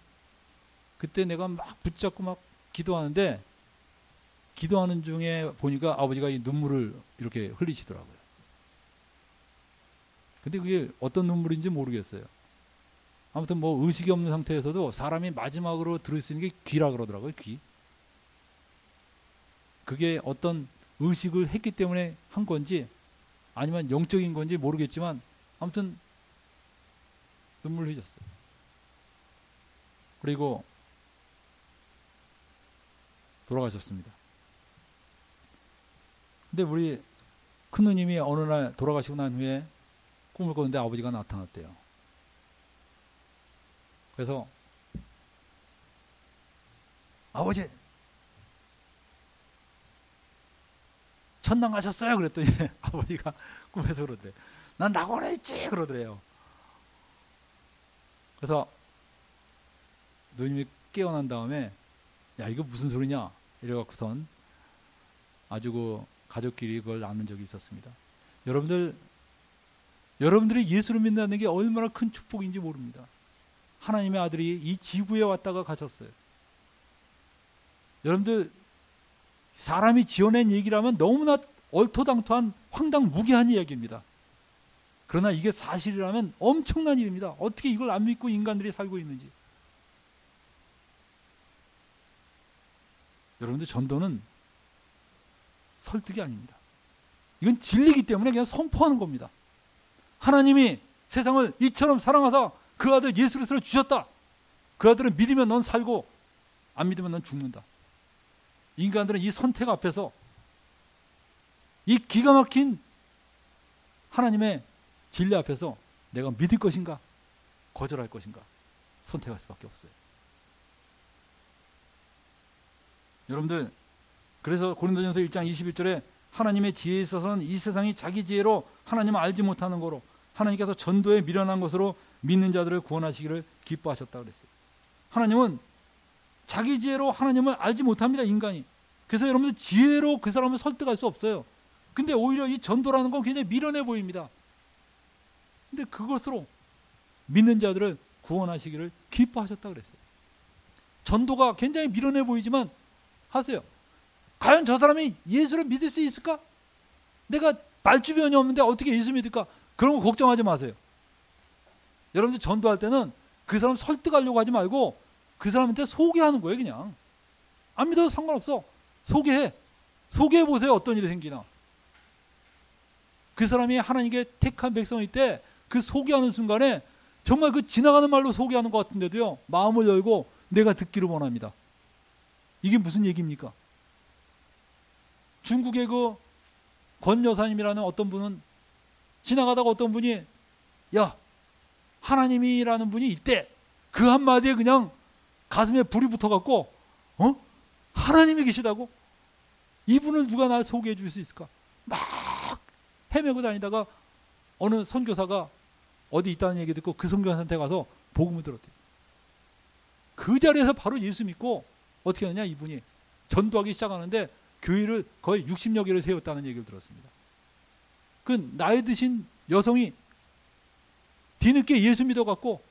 그때 내가 막 붙잡고 막 기도하는데 기도하는 중에 보니까 아버지가 이 눈물을 이렇게 흘리시더라고요. 근데 그게 어떤 눈물인지 모르겠어요. 아무튼 뭐 의식이 없는 상태에서도 사람이 마지막으로 들을 수 있는 게 귀라 그러더라고요. 귀. 그게 어떤 의식을 했기 때문에 한 건지 아니면 영적인 건지 모르겠지만 아무튼 눈물 흘렸어요. 그리고 돌아가셨습니다. 근데 우리 큰 누님이 어느 날 돌아가시고 난 후에 꿈을 꿨는데 아버지가 나타났대요. 그래서 아버지 천당 가셨어요? 그랬더니 [LAUGHS] 아버지가 꿈에서 그러대. 난 낙원에 있지 그러더래요. 그래서 누님이 깨어난 다음에 야 이거 무슨 소리냐 이래갖고선 아주 그 가족끼리 그걸 나눈 적이 있었습니다. 여러분들 여러분들이 예수를 믿는다는 게 얼마나 큰 축복인지 모릅니다. 하나님의 아들이 이 지구에 왔다가 가셨어요. 여러분들 사람이 지어낸 얘기라면 너무나 얼토당토한 황당무계한 이야기입니다. 그러나 이게 사실이라면 엄청난 일입니다. 어떻게 이걸 안 믿고 인간들이 살고 있는지. 여러분들 전도는 설득이 아닙니다. 이건 진리기 때문에 그냥 선포하는 겁니다. 하나님이 세상을 이처럼 사랑하사 그 아들 예수 그리스도를 주셨다. 그 아들은 믿으면 넌 살고 안 믿으면 넌 죽는다. 인간들은 이 선택 앞에서 이 기가 막힌 하나님의 진리 앞에서 내가 믿을 것인가 거절할 것인가 선택할 수밖에 없어요. 여러분들 그래서 고린도전서 1장 21절에 하나님의 지혜에 있어서는 이 세상이 자기 지혜로 하나님을 알지 못하는 거로 하나님께서 전도에 미련한 것으로 믿는 자들을 구원하시기를 기뻐하셨다 그랬어요. 하나님은 자기 지혜로 하나님을 알지 못합니다, 인간이. 그래서 여러분들 지혜로 그 사람을 설득할 수 없어요. 근데 오히려 이 전도라는 건 굉장히 미련해 보입니다. 근데 그것으로 믿는 자들을 구원하시기를 기뻐하셨다 그랬어요. 전도가 굉장히 미련해 보이지만 하세요. 과연 저 사람이 예수를 믿을 수 있을까? 내가 말주변이 없는데 어떻게 예수 믿을까? 그런 거 걱정하지 마세요. 여러분들 전도할 때는 그 사람 설득하려고 하지 말고 그 사람한테 소개하는 거예요, 그냥. 안 믿어도 상관없어. 소개해. 소개해 보세요. 어떤 일이 생기나. 그 사람이 하나님께 택한 백성일 때 그 소개하는 순간에 정말 그 지나가는 말로 소개하는 것 같은데도요. 마음을 열고 내가 듣기를 원합니다. 이게 무슨 얘기입니까? 중국의 그 권 여사님이라는 어떤 분은 지나가다가 어떤 분이 야 하나님이라는 분이 있대 그 한마디에 그냥 가슴에 불이 붙어갖고 어 하나님이 계시다고 이분을 누가 날 소개해 줄 수 있을까 막 헤매고 다니다가 어느 선교사가 어디 있다는 얘기 듣고 그 선교사한테 가서 복음을 들었대요. 그 자리에서 바로 예수 믿고 어떻게 하느냐 이분이 전도하기 시작하는데 교회를 거의 60여 개를 세웠다는 얘기를 들었습니다. 그 나이 드신 여성이 뒤늦게 예수 믿어갖고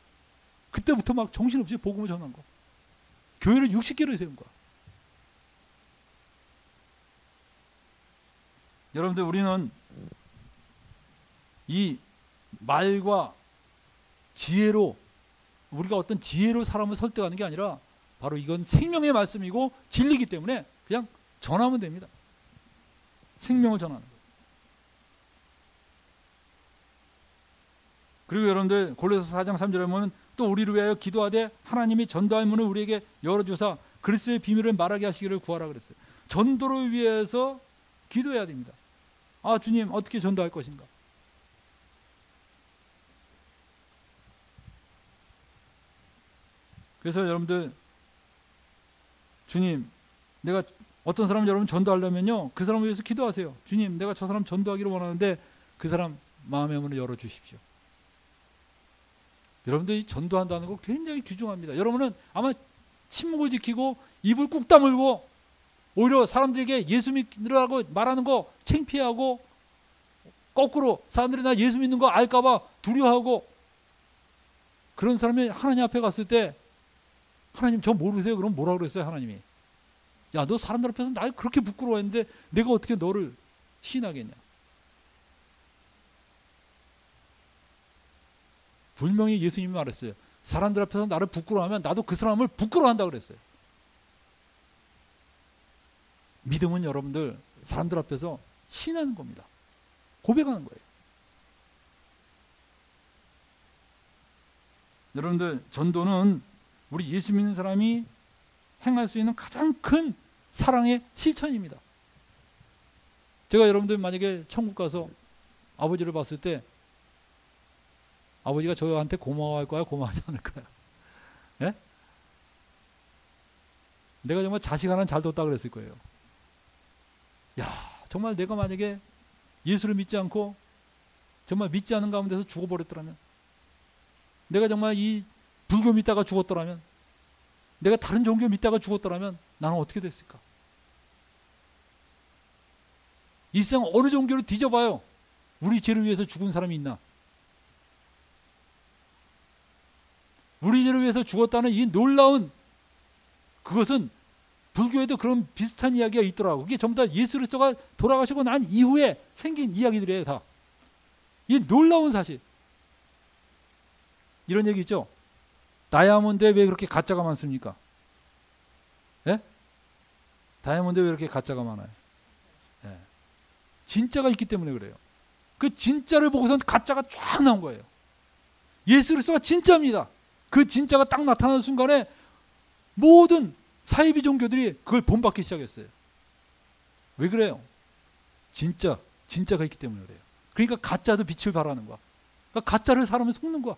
그때부터 막 정신없이 복음을 전한 거. 교회를 60개를 세운 거야. 여러분들 우리는 이 말과 지혜로 우리가 어떤 지혜로 사람을 설득하는 게 아니라 바로 이건 생명의 말씀이고 진리기 때문에 그냥 전하면 됩니다. 생명을 전하는 거예요. 그리고 여러분들 골로새 4장 3절에 보면 또 우리를 위하여 기도하되 하나님이 전도할 문을 우리에게 열어주사 그리스도의 비밀을 말하게 하시기를 구하라 그랬어요. 전도를 위해서 기도해야 됩니다. 아 주님 어떻게 전도할 것인가? 그래서 여러분들 주님 내가 어떤 사람 여러분 전도하려면요 그 사람을 위해서 기도하세요. 주님 내가 저 사람 전도하기를 원하는데 그 사람 마음의 문을 열어 주십시오. 여러분들이 전도한다는 거 굉장히 귀중합니다. 여러분은 아마 침묵을 지키고 입을 꾹 다물고 오히려 사람들에게 예수 믿으라고 말하는 거 창피하고 거꾸로 사람들이 나 예수 믿는 거 알까봐 두려워하고 그런 사람이 하나님 앞에 갔을 때 하나님 저 모르세요? 그럼 뭐라 그랬어요 하나님이? 야 너 사람들 앞에서 날 그렇게 부끄러워했는데 내가 어떻게 너를 신하겠냐? 분명히 예수님이 말했어요. 사람들 앞에서 나를 부끄러워하면 나도 그 사람을 부끄러워한다 그랬어요. 믿음은 여러분들 사람들 앞에서 신하는 겁니다. 고백하는 거예요. 여러분들 전도는 우리 예수 믿는 사람이 행할 수 있는 가장 큰 사랑의 실천입니다. 제가 여러분들 만약에 천국 가서 아버지를 봤을 때 아버지가 저한테 고마워할 거야, 고마워하지 않을 거야. [LAUGHS] 예? 내가 정말 자식 하나 잘 뒀다 그랬을 거예요. 야, 정말 내가 만약에 예수를 믿지 않고 정말 믿지 않은 가운데서 죽어버렸더라면 내가 정말 이 불교 믿다가 죽었더라면 내가 다른 종교 믿다가 죽었더라면 나는 어떻게 됐을까? 이 세상 어느 종교를 뒤져봐요. 우리 죄를 위해서 죽은 사람이 있나? 우리 죄를 위해서 죽었다는 이 놀라운 그것은 불교에도 그런 비슷한 이야기가 있더라고. 그게 전부 다 예수 그리스도가 돌아가시고 난 이후에 생긴 이야기들이에요, 다. 이 놀라운 사실. 이런 얘기 있죠. 다이아몬드에 왜 그렇게 가짜가 많습니까? 예? 다이아몬드에 왜 이렇게 가짜가 많아요? 예. 진짜가 있기 때문에 그래요. 그 진짜를 보고선 가짜가 쫙 나온 거예요. 예수 그리스도가 진짜입니다. 그 진짜가 딱 나타나는 순간에 모든 사이비 종교들이 그걸 본받기 시작했어요. 왜 그래요? 진짜, 진짜가 있기 때문에 그래요. 그러니까 가짜도 빛을 발하는 거야. 그러니까 가짜를 사람을 속는 거야.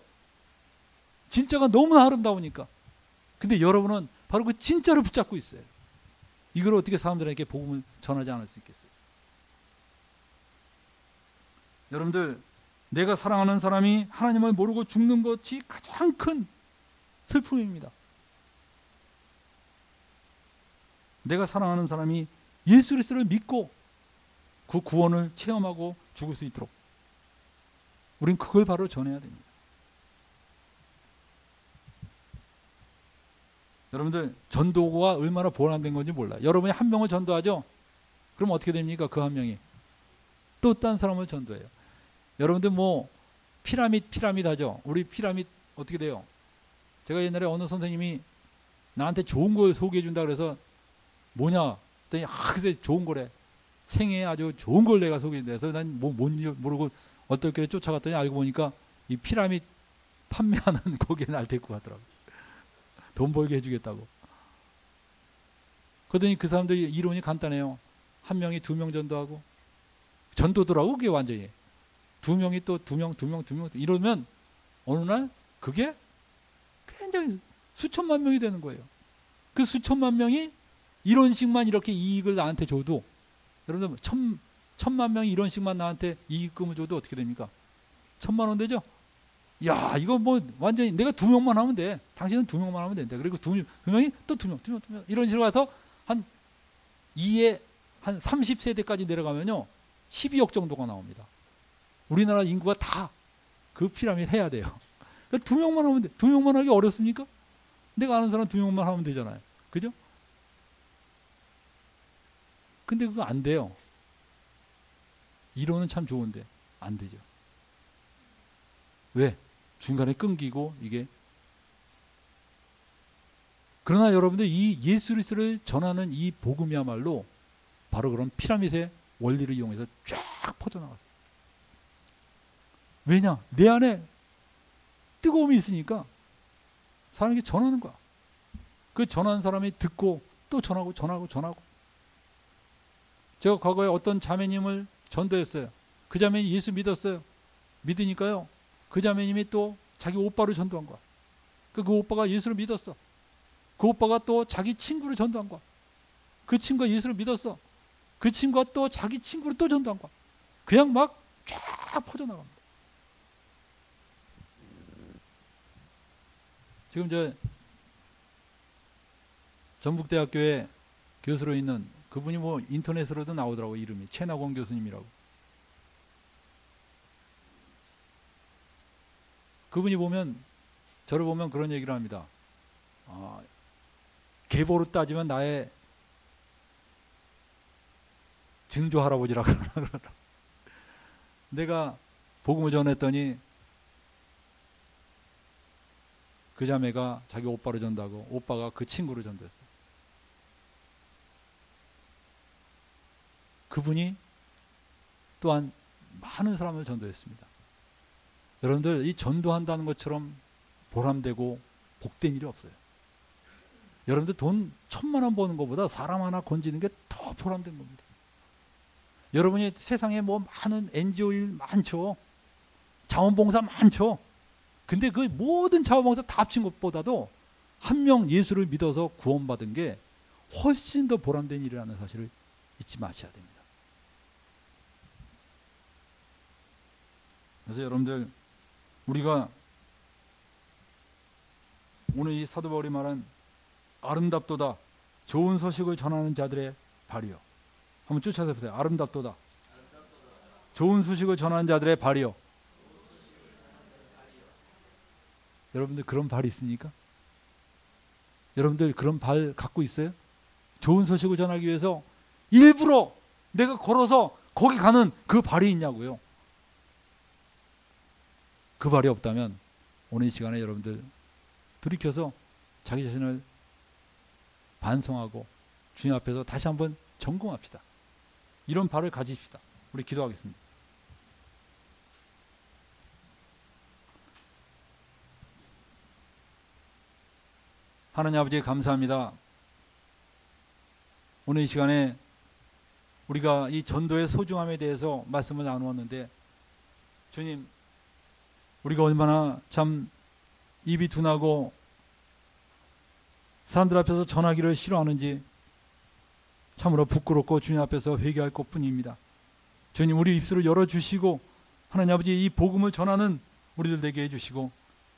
진짜가 너무나 아름다우니까. 근데 여러분은 바로 그 진짜를 붙잡고 있어요. 이걸 어떻게 사람들에게 복음을 전하지 않을 수 있겠어요? 여러분들, 내가 사랑하는 사람이 하나님을 모르고 죽는 것이 가장 큰 슬픔입니다. 내가 사랑하는 사람이 예수 그리스도를 믿고 그 구원을 체험하고 죽을 수 있도록 우린 그걸 바로 전해야 됩니다. 여러분들 전도가 얼마나 보완된 건지 몰라요. 여러분이 한 명을 전도하죠. 그럼 어떻게 됩니까? 그 한 명이 또 딴 사람을 전도해요. 여러분들 뭐 피라밋 피라밋 하죠. 우리 피라밋 어떻게 돼요? 제가 옛날에 어느 선생님이 나한테 좋은 걸 소개해 준다 그래서 뭐냐? 그랬더니 아, 그래 좋은 거래. 생애 아주 좋은 걸 내가 소개해서 난뭐 모르고 어떻게 쫓아갔더니 알고 보니까 이 피라밋 판매하는 [LAUGHS] 거기에 날 데리고 가더라고. 돈 벌게 해주겠다고. 그러더니 그 사람들 이론이 간단해요. 한 명이 두 명 전도하고 전도더라고 그게 완전히 두 명이 또 두 명, 두 명, 두 명 이러면 어느 날 그게 굉장히 수천만 명이 되는 거예요. 그 수천만 명이 이런 식만 이렇게 이익을 나한테 줘도 여러분 천 천만 명이 이런 식만 나한테 이익금을 줘도 어떻게 됩니까? 천만 원 되죠? 야, 이거 뭐 완전히 내가 두 명만 하면 돼. 당신은 두 명만 하면 된다. 그리고 두, 명, 두 명이 또 두 명, 두 명, 두 명. 이런 식으로 가서 한 2에 한 30세대까지 내려가면요. 12억 정도가 나옵니다. 우리나라 인구가 다 그 피라미드 해야 돼요. 그러니까 두 명만 하면 돼. 두 명만 하기 어렵습니까? 내가 아는 사람 두 명만 하면 되잖아요. 그죠? 근데 그거 안 돼요. 이론은 참 좋은데 안 되죠. 왜? 중간에 끊기고 이게 그러나 여러분들 이 예수 그리스도를 전하는 이 복음이야말로 바로 그런 피라미드의 원리를 이용해서 쫙 퍼져나갔어요. 왜냐? 내 안에 뜨거움이 있으니까 사람에게 전하는 거야. 그 전하는 사람이 듣고 또 전하고 전하고 전하고. 제가 과거에 어떤 자매님을 전도했어요. 그 자매님이 예수 믿었어요. 믿으니까요. 그 자매님이 또 자기 오빠를 전도한 거야. 그, 그 오빠가 예수를 믿었어. 그 오빠가 또 자기 친구를 전도한 거야. 그 친구가 예수를 믿었어. 그 친구가 또 자기 친구를 또 전도한 거야. 그냥 막 쫙 퍼져나갑니다. 지금 저 전북대학교에 교수로 있는 그분이 뭐 인터넷으로도 나오더라고 이름이 최나공 교수님이라고. 그분이 보면 저를 보면 그런 얘기를 합니다. 아, 계보로 따지면 나의 증조 할아버지라 [LAUGHS] 그러더라. 내가 복음을 전했더니 그 자매가 자기 오빠를 전다고 오빠가 그 친구를 전도했어. 그분이 또한 많은 사람을 전도했습니다. 여러분들 이 전도한다는 것처럼 보람되고 복된 일이 없어요. 여러분들 돈 천만 원 버는 것보다 사람 하나 건지는 게 더 보람된 겁니다. 여러분이 세상에 뭐 많은 NGO 일 많죠. 자원봉사 많죠. 근데 그 모든 자원봉사 다 합친 것보다도 한 명 예수를 믿어서 구원받은 게 훨씬 더 보람된 일이라는 사실을 잊지 마셔야 됩니다. 그래서 여러분들 우리가 오늘 이 사도 바울이 말한 아름답도다 좋은 소식을 전하는 자들의 발이요. 한번 쫓아서 보세요. 아름답도다. 좋은 소식을 전하는 자들의 발이요. 여러분들 그런 발이 있습니까? 여러분들 그런 발 갖고 있어요? 좋은 소식을 전하기 위해서 일부러 내가 걸어서 거기 가는 그 발이 있냐고요. 그 발이 없다면 오늘 이 시간에 여러분들 돌이켜서 자기 자신을 반성하고 주님 앞에서 다시 한번 점검합시다. 이런 발을 가지십시다. 우리 기도하겠습니다. 하나님 아버지 감사합니다. 오늘 이 시간에 우리가 이 전도의 소중함에 대해서 말씀을 나누었는데 주님 우리가 얼마나 참 입이 둔하고 사람들 앞에서 전하기를 싫어하는지 참으로 부끄럽고 주님 앞에서 회개할 것뿐입니다. 주님 우리 입술을 열어 주시고 하나님 아버지 이 복음을 전하는 우리들 되게 해 주시고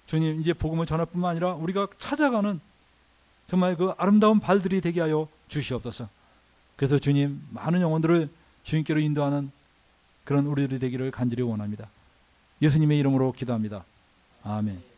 주님 이제 복음을 전할 뿐만 아니라 우리가 찾아가는 정말 그 아름다운 발들이 되게 하여 주시옵소서. 그래서 주님 많은 영혼들을 주님께로 인도하는 그런 우리들이 되기를 간절히 원합니다. 예수님의 이름으로 기도합니다. 아멘.